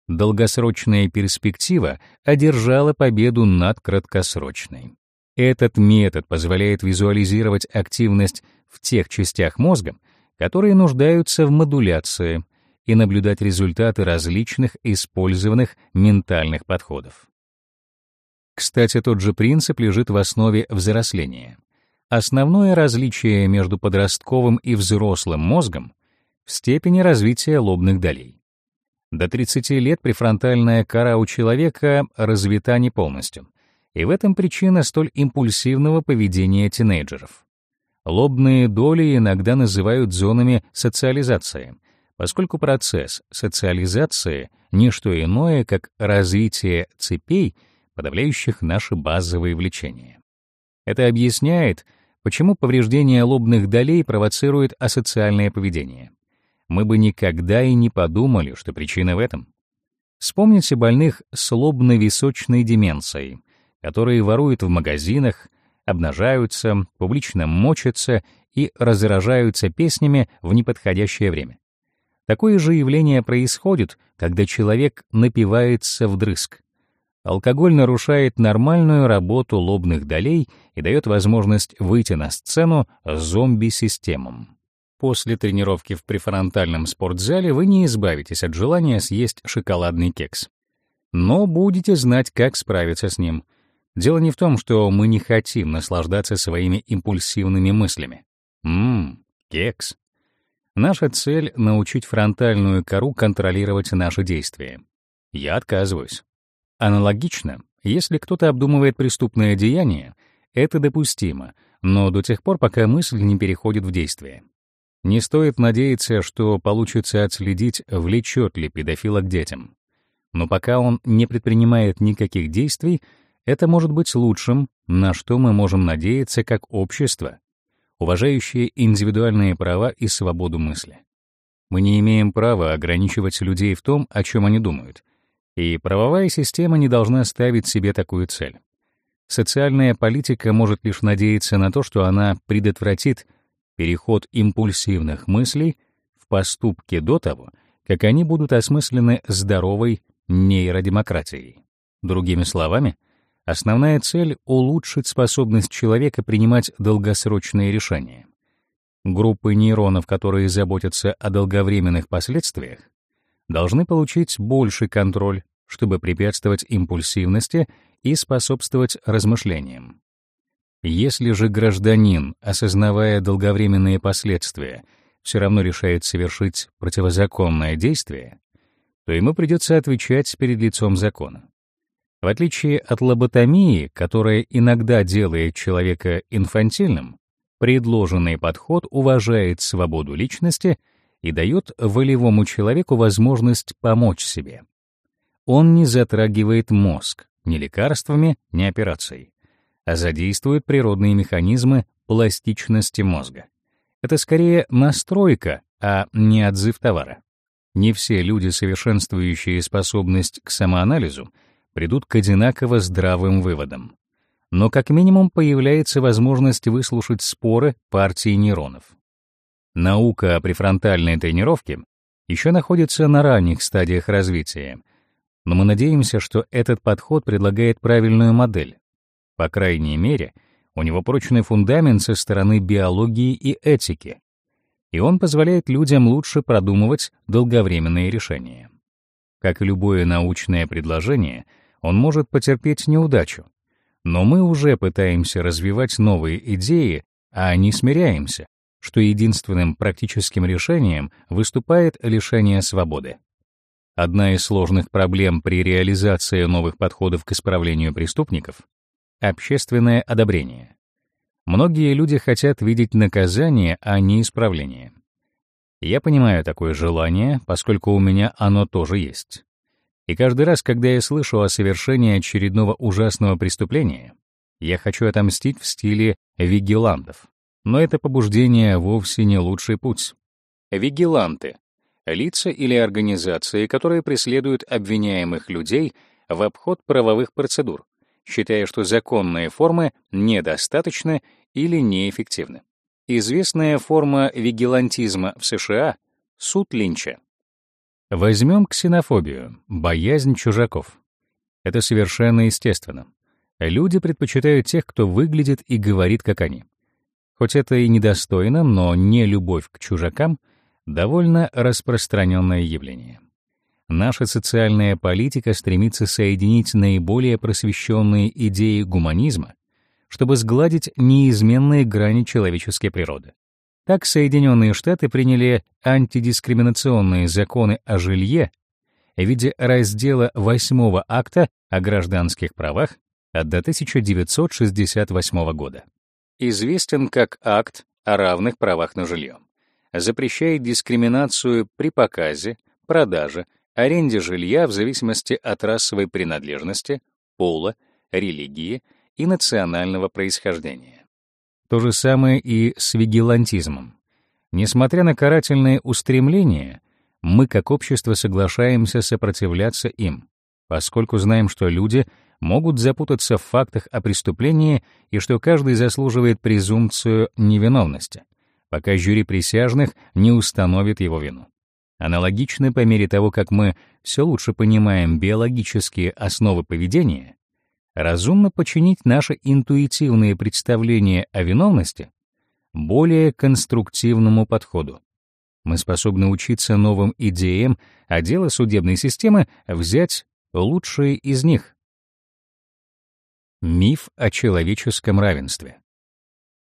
Долгосрочная перспектива одержала победу над краткосрочной. Этот метод позволяет визуализировать активность в тех частях мозга, которые нуждаются в модуляции, и наблюдать результаты различных использованных ментальных подходов. Кстати, тот же принцип лежит в основе взросления. Основное различие между подростковым и взрослым мозгом в степени развития лобных долей. До 30 лет префронтальная кора у человека развита не полностью, и в этом причина столь импульсивного поведения тинейджеров. Лобные доли иногда называют зонами социализации, поскольку процесс социализации — не что иное, как развитие цепей, подавляющих наши базовые влечения. Это объясняет, почему повреждение лобных долей провоцирует асоциальное поведение. Мы бы никогда и не подумали, что причина в этом. Вспомните больных с лобно-височной деменцией, которые воруют в магазинах, обнажаются, публично мочатся и разражаются песнями в неподходящее время. Такое же явление происходит, когда человек напивается вдрызг. Алкоголь нарушает нормальную работу лобных долей и дает возможность выйти на сцену зомби-системам. После тренировки в префронтальном спортзале вы не избавитесь от желания съесть шоколадный кекс. Но будете знать, как справиться с ним — Дело не в том, что мы не хотим наслаждаться своими импульсивными мыслями. Ммм, кекс. Наша цель — научить фронтальную кору контролировать наши действия. Я отказываюсь. Аналогично, если кто-то обдумывает преступное деяние, это допустимо, но до тех пор, пока мысль не переходит в действие. Не стоит надеяться, что получится отследить, влечет ли педофила к детям. Но пока он не предпринимает никаких действий, это может быть лучшим, на что мы можем надеяться как общество, уважающее индивидуальные права и свободу мысли. Мы не имеем права ограничивать людей в том, о чем они думают, и правовая система не должна ставить себе такую цель. Социальная политика может лишь надеяться на то, что она предотвратит переход импульсивных мыслей в поступки до того, как они будут осмыслены здоровой нейродемократией. Другими словами, основная цель — улучшить способность человека принимать долгосрочные решения. Группы нейронов, которые заботятся о долговременных последствиях, должны получить больший контроль, чтобы препятствовать импульсивности и способствовать размышлениям. Если же гражданин, осознавая долговременные последствия, все равно решает совершить противозаконное действие, то ему придется отвечать перед лицом закона. В отличие от лоботомии, которая иногда делает человека инфантильным, предложенный подход уважает свободу личности и дает волевому человеку возможность помочь себе. Он не затрагивает мозг ни лекарствами, ни операцией, а задействует природные механизмы пластичности мозга. Это скорее настройка, а не отзыв товара. Не все люди, совершенствующие способность к самоанализу, придут к одинаково здравым выводам. Но как минимум появляется возможность выслушать споры партии нейронов. Наука о префронтальной тренировке еще находится на ранних стадиях развития, но мы надеемся, что этот подход предлагает правильную модель. По крайней мере, у него прочный фундамент со стороны биологии и этики, и он позволяет людям лучше продумывать долговременные решения. Как и любое научное предложение, он может потерпеть неудачу, но мы уже пытаемся развивать новые идеи, а не смиряемся, что единственным практическим решением выступает лишение свободы. Одна из сложных проблем при реализации новых подходов к исправлению преступников — общественное одобрение. Многие люди хотят видеть наказание, а не исправление. Я понимаю такое желание, поскольку у меня оно тоже есть. И каждый раз, когда я слышу о совершении очередного ужасного преступления, я хочу отомстить в стиле вигилантов. Но это побуждение вовсе не лучший путь. Вигиланты — лица или организации, которые преследуют обвиняемых людей в обход правовых процедур, считая, что законные формы недостаточны или неэффективны. Известная форма вигилантизма в США — суд Линча. Возьмем ксенофобию, боязнь чужаков. Это совершенно естественно. Люди предпочитают тех, кто выглядит и говорит, как они. Хоть это и недостойно, но не любовь к чужакам — довольно распространенное явление. Наша социальная политика стремится соединить наиболее просвещенные идеи гуманизма, чтобы сгладить неизменные грани человеческой природы. Так Соединенные Штаты приняли антидискриминационные законы о жилье в виде раздела 8 акта о гражданских правах от 1968 года известен как Акт о равных правах на жилье. Запрещает дискриминацию при показе, продаже, аренде жилья в зависимости от расовой принадлежности, пола, религии и национального происхождения. То же самое и с вигилантизмом. Несмотря на карательные устремления, мы как общество соглашаемся сопротивляться им, поскольку знаем, что люди могут запутаться в фактах о преступлении и что каждый заслуживает презумпцию невиновности, пока жюри присяжных не установит его вину. Аналогично по мере того, как мы все лучше понимаем биологические основы поведения, разумно подчинить наши интуитивные представления о виновности более конструктивному подходу. Мы способны учиться новым идеям, а дело судебной системы взять лучшие из них. Миф о человеческом равенстве.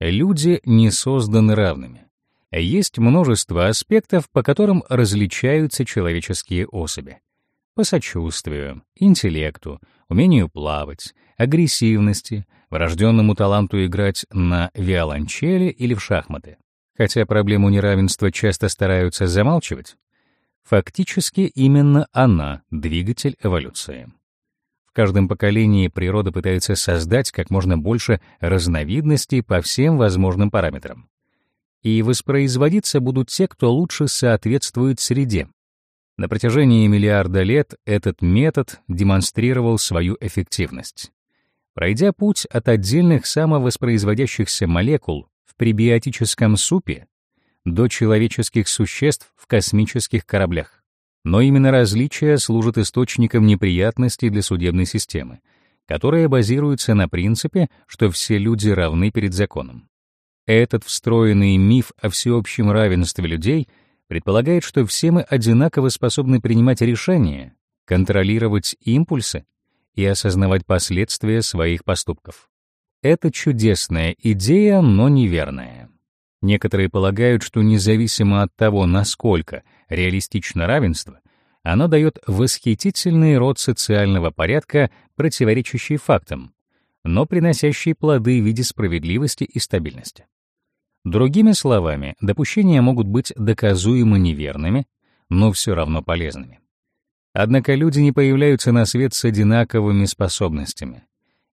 Люди не созданы равными. Есть множество аспектов, по которым различаются человеческие особи. По сочувствию, интеллекту, умению плавать, агрессивности, врожденному таланту играть на виолончели или в шахматы. Хотя проблему неравенства часто стараются замалчивать, фактически именно она — двигатель эволюции. В каждом поколении природа пытается создать как можно больше разновидностей по всем возможным параметрам. И воспроизводиться будут те, кто лучше соответствует среде. На протяжении миллиарда лет этот метод демонстрировал свою эффективность. Пройдя путь от отдельных самовоспроизводящихся молекул в пребиотическом супе до человеческих существ в космических кораблях. Но именно различия служат источником неприятностей для судебной системы, которая базируется на принципе, что все люди равны перед законом. Этот встроенный миф о всеобщем равенстве людей предполагает, что все мы одинаково способны принимать решения, контролировать импульсы и осознавать последствия своих поступков. Это чудесная идея, но неверная. Некоторые полагают, что независимо от того, насколько реалистично равенство, оно дает восхитительный род социального порядка, противоречащий фактам, но приносящий плоды в виде справедливости и стабильности. Другими словами, допущения могут быть доказуемо неверными, но все равно полезными. Однако люди не появляются на свет с одинаковыми способностями.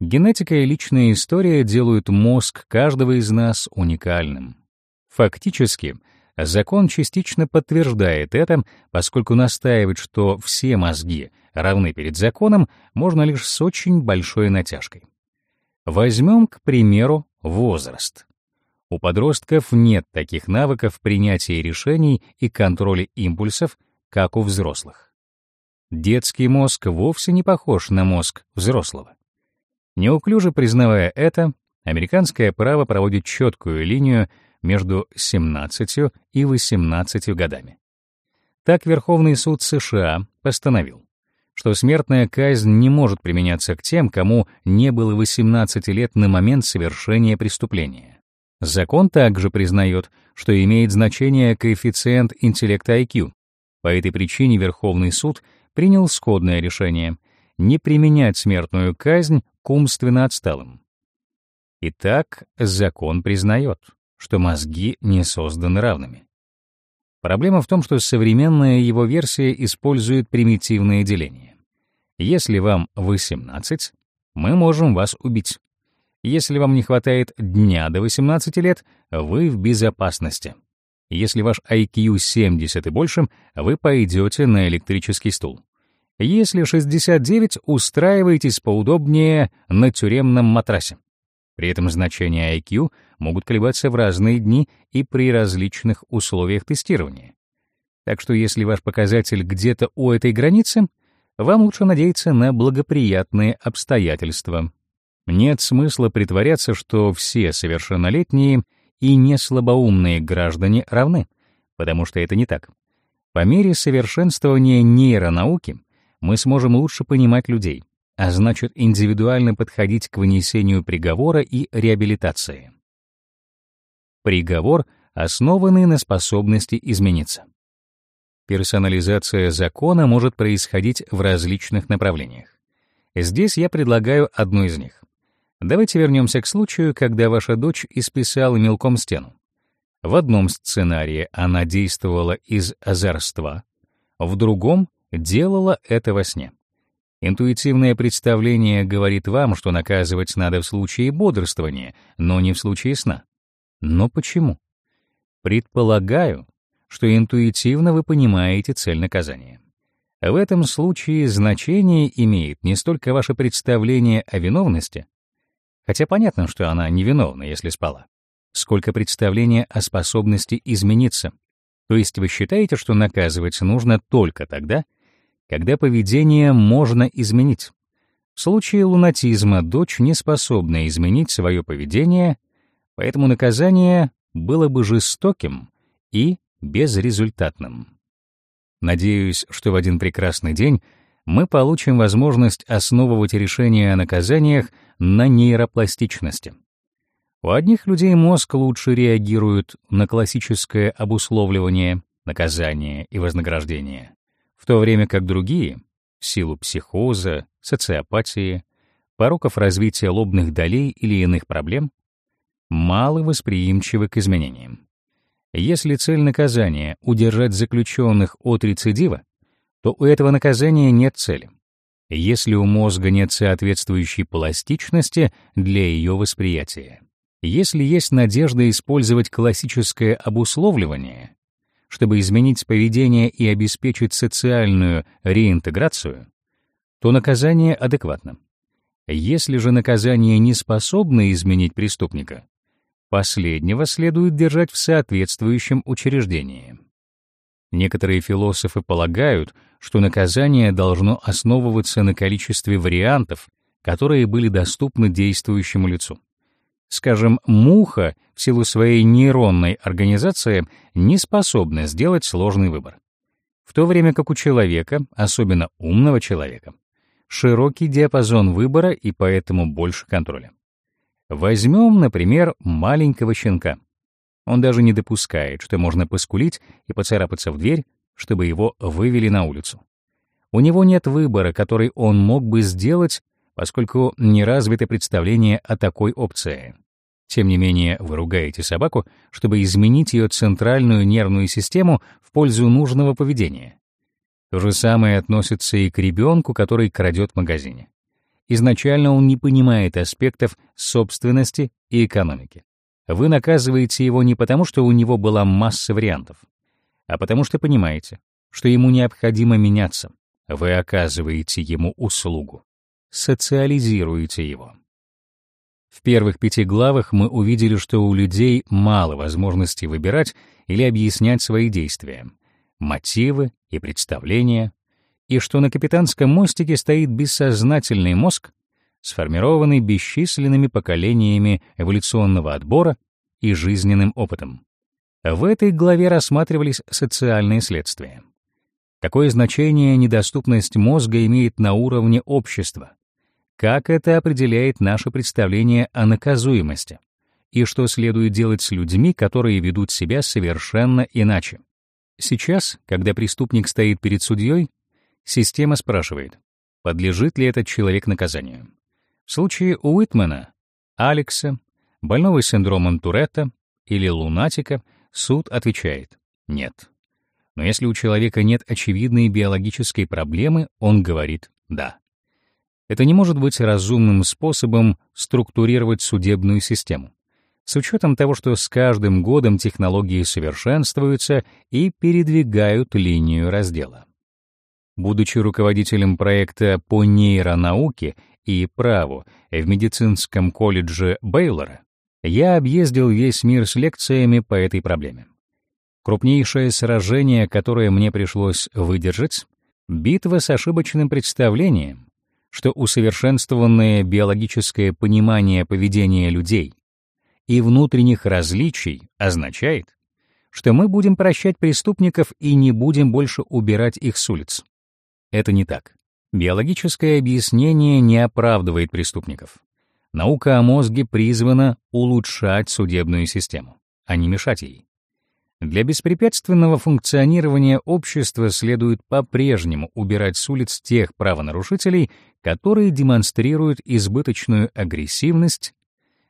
Генетика и личная история делают мозг каждого из нас уникальным. Фактически, закон частично подтверждает это, поскольку настаивает, что все мозги равны перед законом, можно лишь с очень большой натяжкой. Возьмем, к примеру, возраст. У подростков нет таких навыков принятия решений и контроля импульсов, как у взрослых. Детский мозг вовсе не похож на мозг взрослого. Неуклюже признавая это, американское право проводит четкую линию между 17 и 18 годами. Так Верховный суд США постановил, что смертная казнь не может применяться к тем, кому не было 18 лет на момент совершения преступления. Закон также признает, что имеет значение коэффициент интеллекта IQ. По этой причине Верховный суд принял сходное решение не применять смертную казнь к умственно отсталым. Итак, закон признает, что мозги не созданы равными. Проблема в том, что современная его версия использует примитивное деление. Если вам 18, мы можем вас убить. Если вам не хватает дня до 18 лет, вы в безопасности. Если ваш IQ 70 и больше, вы пойдете на электрический стул. Если 69, устраивайтесь поудобнее на тюремном матрасе. При этом значения IQ могут колебаться в разные дни и при различных условиях тестирования. Так что если ваш показатель где-то у этой границы, вам лучше надеяться на благоприятные обстоятельства. Нет смысла притворяться, что все совершеннолетние и неслабоумные граждане равны, потому что это не так. По мере совершенствования нейронауки мы сможем лучше понимать людей, а значит индивидуально подходить к вынесению приговора и реабилитации. Приговор, основанный на способности измениться. Персонализация закона может происходить в различных направлениях. Здесь я предлагаю одну из них. Давайте вернемся к случаю, когда ваша дочь исписала мелком стену. В одном сценарии она действовала из озорства, в другом делала это во сне. Интуитивное представление говорит вам, что наказывать надо в случае бодрствования, но не в случае сна. Но почему? Предполагаю, что интуитивно вы понимаете цель наказания. В этом случае значение имеет не столько ваше представление о виновности, хотя понятно, что она невиновна, если спала, сколько представление о способности измениться. То есть вы считаете, что наказывать нужно только тогда, когда поведение можно изменить. В случае лунатизма дочь не способна изменить свое поведение, поэтому наказание было бы жестоким и безрезультатным. Надеюсь, что в один прекрасный день мы получим возможность основывать решения о наказаниях на нейропластичности. У одних людей мозг лучше реагирует на классическое обусловливание, наказание и вознаграждение в то время как другие, в силу психоза, социопатии, пороков развития лобных долей или иных проблем, мало восприимчивы к изменениям. Если цель наказания — удержать заключенных от рецидива, то у этого наказания нет цели. Если у мозга нет соответствующей пластичности для ее восприятия. Если есть надежда использовать классическое обусловливание, чтобы изменить поведение и обеспечить социальную реинтеграцию, то наказание адекватно. Если же наказание не способно изменить преступника, последнего следует держать в соответствующем учреждении. Некоторые философы полагают, что наказание должно основываться на количестве вариантов, которые были доступны действующему лицу. Скажем, муха в силу своей нейронной организации не способна сделать сложный выбор. В то время как у человека, особенно умного человека, широкий диапазон выбора и поэтому больше контроля. Возьмем, например, маленького щенка. Он даже не допускает, что можно поскулить и поцарапаться в дверь, чтобы его вывели на улицу. У него нет выбора, который он мог бы сделать, поскольку не развито представление о такой опции. Тем не менее, вы ругаете собаку, чтобы изменить ее центральную нервную систему в пользу нужного поведения. То же самое относится и к ребенку, который крадет в магазине. Изначально он не понимает аспектов собственности и экономики. Вы наказываете его не потому, что у него была масса вариантов, а потому что понимаете, что ему необходимо меняться. Вы оказываете ему услугу, социализируете его. В первых пяти главах мы увидели, что у людей мало возможностей выбирать или объяснять свои действия, мотивы и представления, и что на капитанском мостике стоит бессознательный мозг, сформированный бесчисленными поколениями эволюционного отбора и жизненным опытом. В этой главе рассматривались социальные следствия. Какое значение недоступность мозга имеет на уровне общества? Как это определяет наше представление о наказуемости? И что следует делать с людьми, которые ведут себя совершенно иначе? Сейчас, когда преступник стоит перед судьей, система спрашивает, подлежит ли этот человек наказанию. В случае Уитмена, Алекса, больного синдромом Туретта или лунатика суд отвечает «нет». Но если у человека нет очевидной биологической проблемы, он говорит «да». Это не может быть разумным способом структурировать судебную систему. С учетом того, что с каждым годом технологии совершенствуются и передвигают линию раздела. Будучи руководителем проекта по нейронауке и праву в медицинском колледже Бейлора, я объездил весь мир с лекциями по этой проблеме. Крупнейшее сражение, которое мне пришлось выдержать — битва с ошибочным представлением, что усовершенствованное биологическое понимание поведения людей и внутренних различий означает, что мы будем прощать преступников и не будем больше убирать их с улиц. Это не так. Биологическое объяснение не оправдывает преступников. Наука о мозге призвана улучшать судебную систему, а не мешать ей. Для беспрепятственного функционирования общества следует по-прежнему убирать с улиц тех правонарушителей, которые демонстрируют избыточную агрессивность,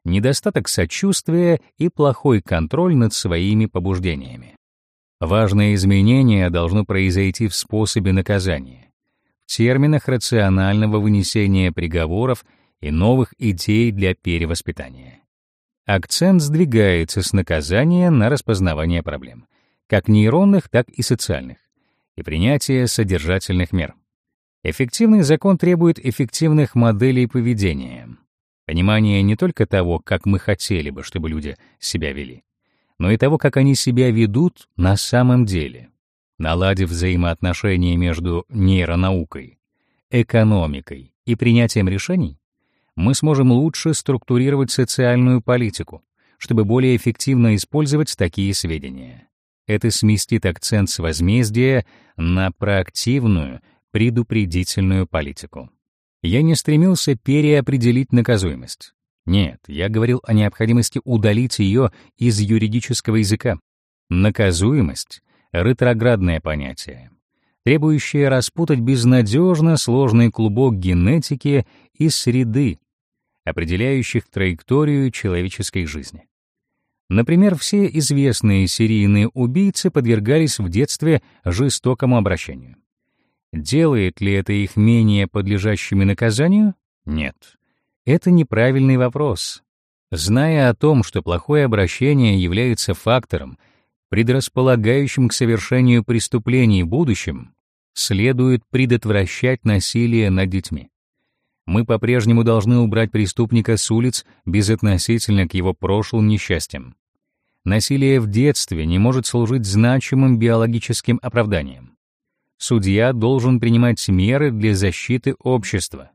недостаток сочувствия и плохой контроль над своими побуждениями. Важное изменение должно произойти в способе наказания, терминах рационального вынесения приговоров и новых идей для перевоспитания. Акцент сдвигается с наказания на распознавание проблем, как нейронных, так и социальных, и принятие содержательных мер. Эффективный закон требует эффективных моделей поведения, понимания не только того, как мы хотели бы, чтобы люди себя вели, но и того, как они себя ведут на самом деле. Наладив взаимоотношения между нейронаукой, экономикой и принятием решений, мы сможем лучше структурировать социальную политику, чтобы более эффективно использовать такие сведения. Это сместит акцент с возмездия на проактивную, предупредительную политику. Я не стремился переопределить наказуемость. Нет, я говорил о необходимости удалить ее из юридического языка. Наказуемость — ретроградное понятие, требующее распутать безнадежно сложный клубок генетики и среды, определяющих траекторию человеческой жизни. Например, все известные серийные убийцы подвергались в детстве жестокому обращению. Делает ли это их менее подлежащими наказанию? Нет. Это неправильный вопрос. Зная о том, что плохое обращение является фактором, предрасполагающим к совершению преступлений в будущем, следует предотвращать насилие над детьми мы по-прежнему должны убрать преступника с улиц безотносительно к его прошлым несчастьям. Насилие в детстве не может служить значимым биологическим оправданием. Судья должен принимать меры для защиты общества.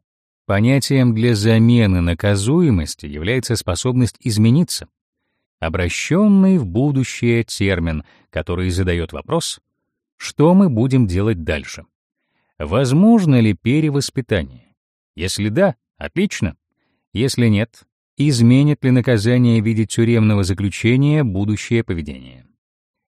Понятием для замены наказуемости является способность измениться. Обращенный в будущее термин, который задает вопрос, что мы будем делать дальше. Возможно ли перевоспитание? Если да, отлично. Если нет, изменит ли наказание в виде тюремного заключения будущее поведение?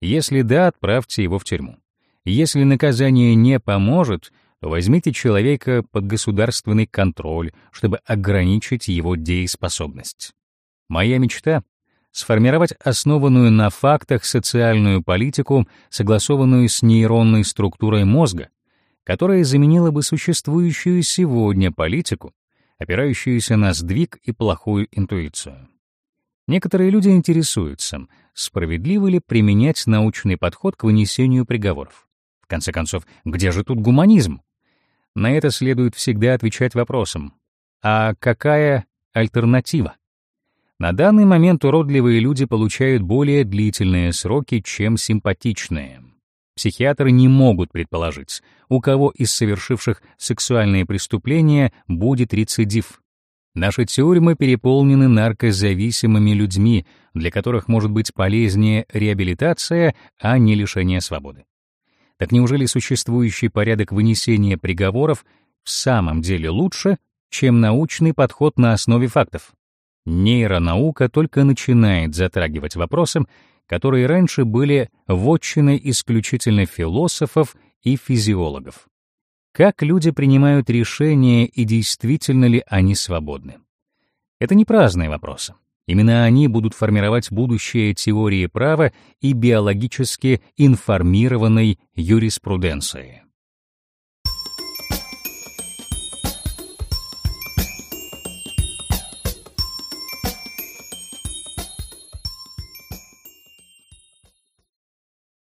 Если да, отправьте его в тюрьму. Если наказание не поможет, то возьмите человека под государственный контроль, чтобы ограничить его дееспособность. Моя мечта — сформировать основанную на фактах социальную политику, согласованную с нейронной структурой мозга, которая заменила бы существующую сегодня политику, опирающуюся на сдвиг и плохую интуицию. Некоторые люди интересуются, справедливо ли применять научный подход к вынесению приговоров. В конце концов, где же тут гуманизм? На это следует всегда отвечать вопросом, а какая альтернатива? На данный момент уродливые люди получают более длительные сроки, чем симпатичные. Психиатры не могут предположить, у кого из совершивших сексуальные преступления будет рецидив. Наши тюрьмы переполнены наркозависимыми людьми, для которых может быть полезнее реабилитация, а не лишение свободы. Так неужели существующий порядок вынесения приговоров в самом деле лучше, чем научный подход на основе фактов? Нейронаука только начинает затрагивать вопросы, которые раньше были вотчиной исключительно философов и физиологов. Как люди принимают решения и действительно ли они свободны? Это не праздные вопросы. Именно они будут формировать будущее теории права и биологически информированной юриспруденции.